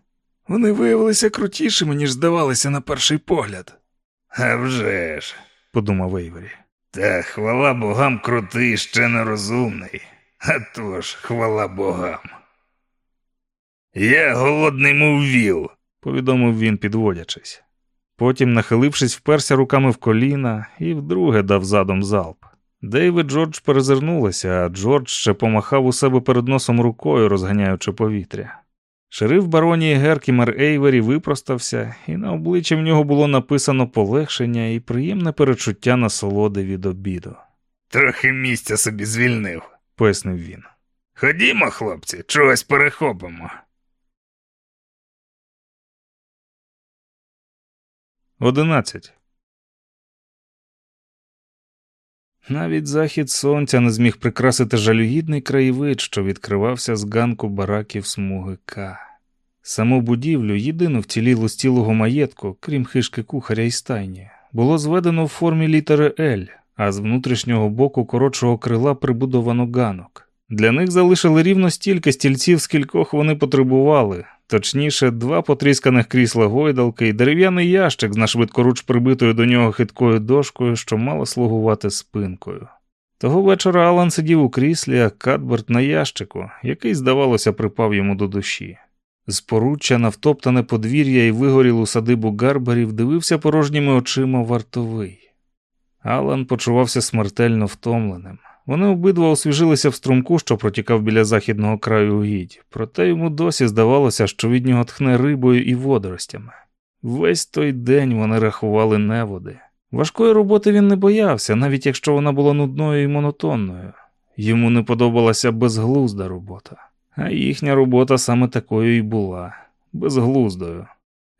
Вони виявилися крутішими, ніж здавалися на перший погляд. «А вже ж», – подумав Ейвері. Та хвала богам крутий ще нерозумний. А тож, хвала богам. Я голодний, мов віл, повідомив він, підводячись. Потім, нахилившись, вперся руками в коліна і вдруге дав задом залп. Дейв і Джордж перезирнулися, а Джордж ще помахав у себе перед носом рукою, розганяючи повітря. Шериф баронії Геркімер Ейвері випростався, і на обличчі в нього було написано полегшення і приємне перечуття насолоди від обіду. Трохи місця собі звільнив, пояснив він. Ходімо, хлопці, чогось перехопимо. Одинадцять. Навіть захід сонця не зміг прикрасити жалюгідний краєвид, що відкривався з ганку бараків смуги К. Саму будівлю, єдину вцілілу з цілого маєтку, крім хишки кухаря і стайні, було зведено в формі літери Л, а з внутрішнього боку коротшого крила прибудовано ганок. Для них залишили рівно стільки стільців, скількох вони потребували, точніше, два потрісканих крісла гойдалки і дерев'яний ящик з нашвидкоруч прибитою до нього хиткою дошкою, що мала слугувати спинкою. Того вечора Алан сидів у кріслі, а Кадберт на ящику, який, здавалося, припав йому до душі. З поруччя на втоптане подвір'я і вигорілу садибу Гарбарів дивився порожніми очима вартовий. Алан почувався смертельно втомленим. Вони обидва освіжилися в струмку, що протікав біля західного краю угідь, проте йому досі здавалося, що від нього тхне рибою і водоростями. Весь той день вони рахували неводи. Важкої роботи він не боявся, навіть якщо вона була нудною і монотонною. Йому не подобалася безглузда робота, а їхня робота саме такою і була безглуздою.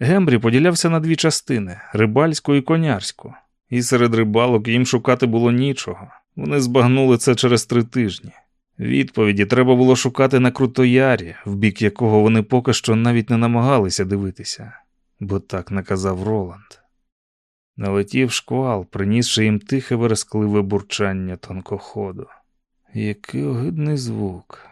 Гембрі поділявся на дві частини рибальську і конярську, і серед рибалок їм шукати було нічого. Вони збагнули це через три тижні. Відповіді треба було шукати на Крутоярі, в бік якого вони поки що навіть не намагалися дивитися, бо так наказав Роланд. Налетів шквал, принісши їм тихе верескливе бурчання тонкоходу. Який огидний звук,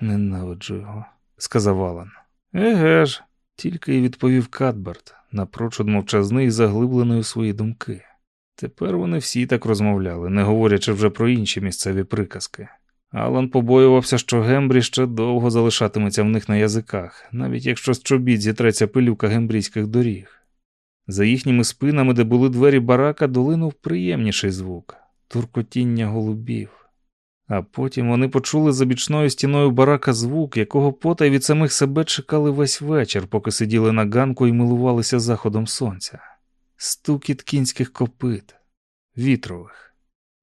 ненавиджу його, сказав Алан. Еге ж, тільки й відповів Кадберт, напрочуд мовчазний і заглиблений у свої думки. Тепер вони всі так розмовляли, не говорячи вже про інші місцеві приказки. Алан побоювався, що Гембрі ще довго залишатиметься в них на язиках, навіть якщо з чобіт зітреться пилюка гембрійських доріг. За їхніми спинами, де були двері барака, долинув приємніший звук туркотіння голубів. А потім вони почули за бічною стіною барака звук, якого потай від самих себе чекали весь вечір, поки сиділи на ганку і милувалися заходом сонця. Стукіт кінських копит, вітрових.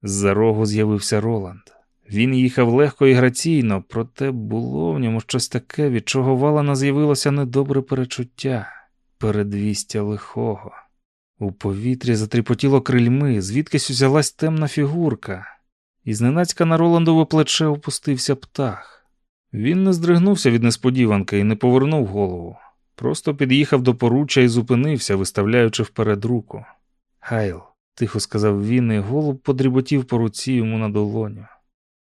З-за рогу з'явився Роланд. Він їхав легко і граційно, проте було в ньому щось таке, від чого Валана з'явилося недобре перечуття, передвістя лихого. У повітрі затріпотіло крильми, звідкись узялась темна фігурка, і зненацька на Роландове плече опустився птах. Він не здригнувся від несподіванки і не повернув голову. Просто під'їхав до поруччя і зупинився, виставляючи вперед руку. Хайл, тихо сказав він, і голуб подріботів по руці йому на долоню.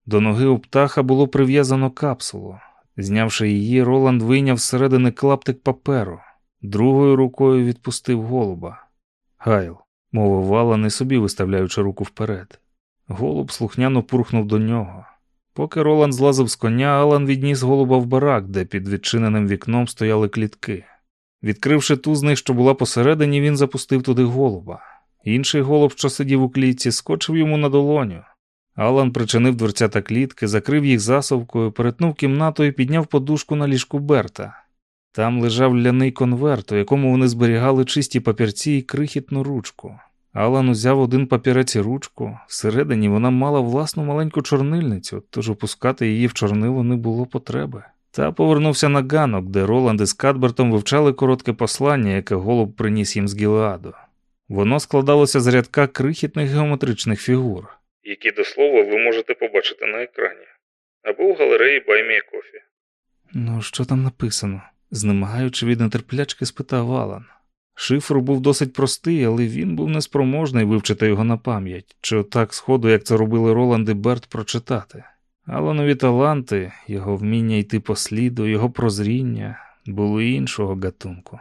До ноги у птаха було прив'язано капсулу. Знявши її, Роланд вийняв зсередини клаптик паперу, другою рукою відпустив голуба. Гайл, мовив Валан і собі виставляючи руку вперед. Голуб слухняно пурхнув до нього. Поки Роланд злазив з коня, Алан відніс голуба в барак, де під відчиненим вікном стояли клітки. Відкривши ту з них, що була посередині, він запустив туди голуба. Інший голуб, що сидів у клітці, скочив йому на долоню. Алан причинив дверця та клітки, закрив їх засовкою, перетнув кімнату і підняв подушку на ліжку Берта. Там лежав ляний конверт, у якому вони зберігали чисті папірці і крихітну ручку. Алан узяв один папірець і ручку. Всередині вона мала власну маленьку чорнильницю, тож опускати її в чорнило не було потреби. Та повернувся на ганок, де Роланд із Кадбертом вивчали коротке послання, яке голуб приніс їм з Гілеаду. Воно складалося з рядка крихітних геометричних фігур. які до слова ви можете побачити на екрані, або в галереї Баймія Кофі. Ну, що там написано? знемагаючи від нетерплячки, спитав Алан. Шифр був досить простий, але він був неспроможний вивчити його на пам'ять, чи так сходу, як це робили Роланд і Берт, прочитати. Аланові таланти, його вміння йти по сліду, його прозріння були іншого гатунку.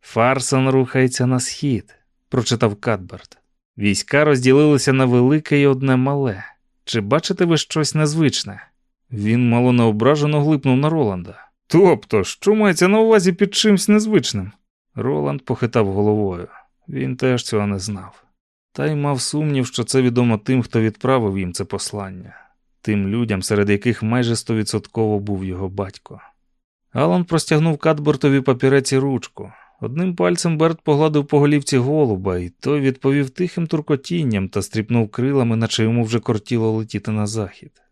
Фарсон рухається на схід, прочитав Кадберт. Війська розділилися на велике і одне мале. Чи бачите ви щось незвичне? Він мало неображено глипнув на Роланда. Тобто, що мається на увазі під чимсь незвичним? Роланд похитав головою. Він теж цього не знав. Та й мав сумнів, що це відомо тим, хто відправив їм це послання, тим людям, серед яких майже стовідсотково був його батько. Алан простягнув Кадбертові папірець ручку. Одним пальцем Берт погладив по голівці голуба, і той відповів тихим туркотінням та стріпнув крилами, наче йому вже кортіло летіти на захід.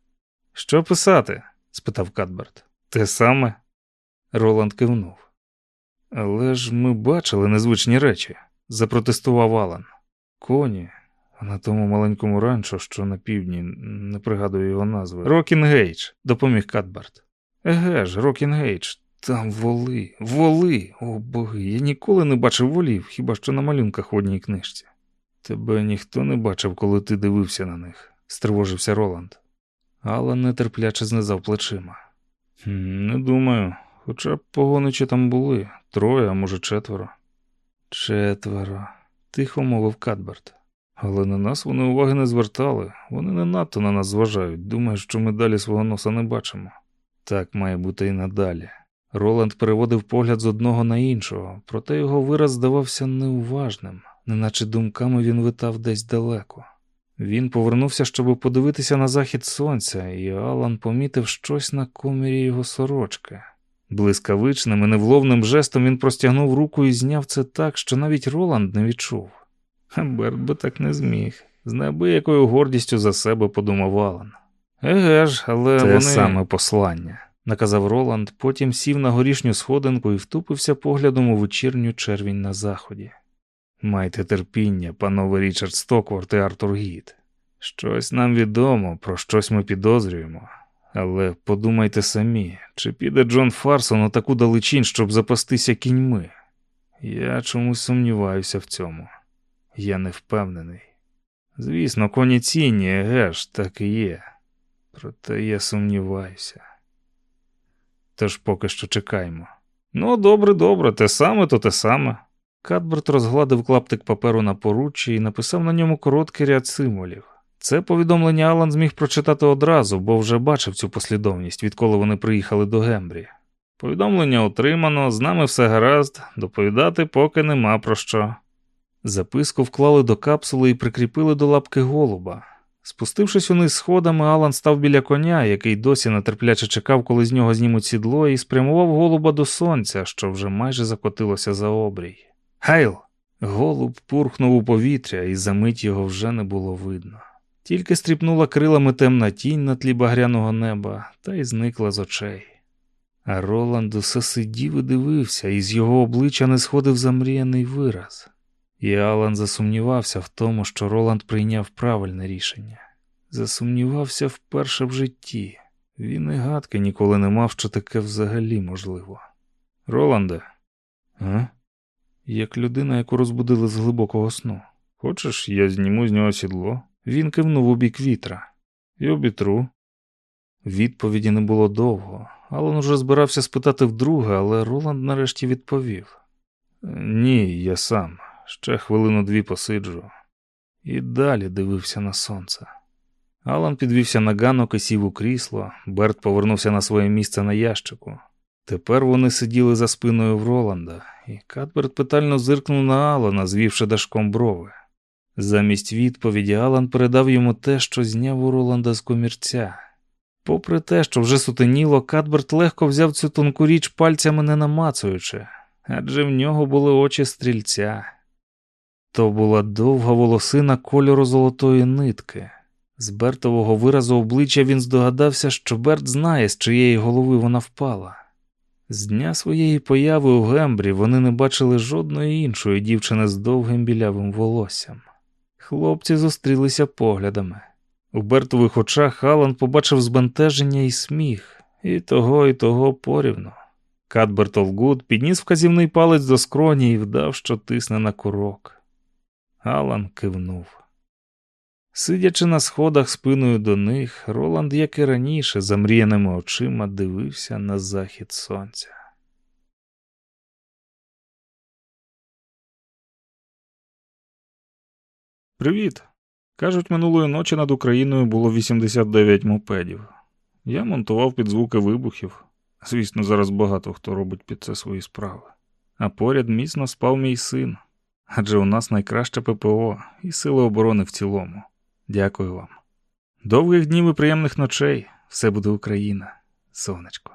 Що писати? спитав Катберт. Те саме? Роланд кивнув. Але ж ми бачили незвичні речі, запротестував Алан. Коні, на тому маленькому ранчо, що на півдні, не пригадую його назви. Рокінг-Ейч, допоміг Катберт. Еге ж, Рокінг-Ейч, там воли, воли, о боги, я ніколи не бачив волів, хіба що на малюнках в одній книжці. Тебе ніхто не бачив, коли ти дивився на них, стривожився Роланд. Алан нетерпляче знизав плечима. Не думаю, хоча б погоничі там були троє, а може, четверо. Четверо, тихо мовив Кадберт. Але на нас вони уваги не звертали, вони не надто на нас зважають, думають, що ми далі свого носа не бачимо. Так має бути і надалі. Роланд переводив погляд з одного на іншого, проте його вираз здавався неуважним, неначе думками він витав десь далеко. Він повернувся, щоб подивитися на захід сонця, і Алан помітив щось на комірі його сорочки. Блискавичним і невловним жестом він простягнув руку і зняв це так, що навіть Роланд не відчув. Берт би так не зміг. З неабиякою гордістю за себе подумав Алан. Еге ж, але Те вони... саме послання, наказав Роланд, потім сів на горішню сходинку і втупився поглядом у вечірню червінь на заході. Майте терпіння, панове Річард Стокворт і Артур Гіт. Щось нам відомо, про щось ми підозрюємо. Але подумайте самі, чи піде Джон Фарсон на таку далечінь, щоб запастися кіньми? Я чомусь сумніваюся в цьому. Я не впевнений. Звісно, коні цінні, еге так і є. Проте я сумніваюся. Тож поки що чекаємо. Ну, добре, добре, те саме, то те саме. Кадберт розгладив клаптик паперу на поруччі і написав на ньому короткий ряд символів. Це повідомлення Алан зміг прочитати одразу, бо вже бачив цю послідовність, відколи вони приїхали до Гембрі. Повідомлення отримано, з нами все гаразд, доповідати поки нема про що. Записку вклали до капсули і прикріпили до лапки голуба. Спустившись униз сходами, Алан став біля коня, який досі нетерпляче чекав, коли з нього знімуть сідло, і спрямував голуба до сонця, що вже майже закотилося за обрій. Гейл! Голуб пурхнув у повітря, і за мить його вже не було видно. Тільки стріпнула крилами темна тінь на тлі багряного неба та й зникла з очей. А Роланд усе сидів і дивився, і з його обличчя не сходив замріяний вираз. І Алан засумнівався в тому, що Роланд прийняв правильне рішення. Засумнівався вперше в житті. Він і гадки ніколи не мав, що таке взагалі можливо. Роланде, а? як людина, яку розбудили з глибокого сну. Хочеш, я зніму з нього сідло? Він кивнув у бік вітра. І обітру. Відповіді не було довго. Алан уже збирався спитати вдруге, але Роланд нарешті відповів: Ні, я сам. Ще хвилину дві посиджу. І далі дивився на сонце. Алан підвівся на ганок і сів у крісло, Берт повернувся на своє місце на ящику. Тепер вони сиділи за спиною в Роланда, і Катберт питально зиркнув на Алана, звівши дашком брови. Замість відповіді Алан передав йому те, що зняв у Роланда з комірця. Попри те, що вже сутеніло, Катберт легко взяв цю тонку річ пальцями не намацуючи, адже в нього були очі стрільця. То була довга волосина кольору золотої нитки. З Бертового виразу обличчя він здогадався, що Берт знає, з чиєї голови вона впала. З дня своєї появи у Гембрі вони не бачили жодної іншої дівчини з довгим білявим волоссям. Хлопці зустрілися поглядами. У Бертових очах Алан побачив збентеження і сміх, і того, і того порівну. Кат Олгуд підніс вказівний палець до скроні і вдав, що тисне на курок. Алан кивнув. Сидячи на сходах спиною до них, Роланд, як і раніше, замріяними очима дивився на захід сонця. Привіт. Кажуть, минулої ночі над Україною було 89 мопедів. Я монтував під звуки вибухів. Звісно, зараз багато хто робить під це свої справи. А поряд міцно спав мій син. Адже у нас найкраще ППО і сили оборони в цілому. Дякую вам. Довгих днів і приємних ночей. Все буде Україна, сонечко.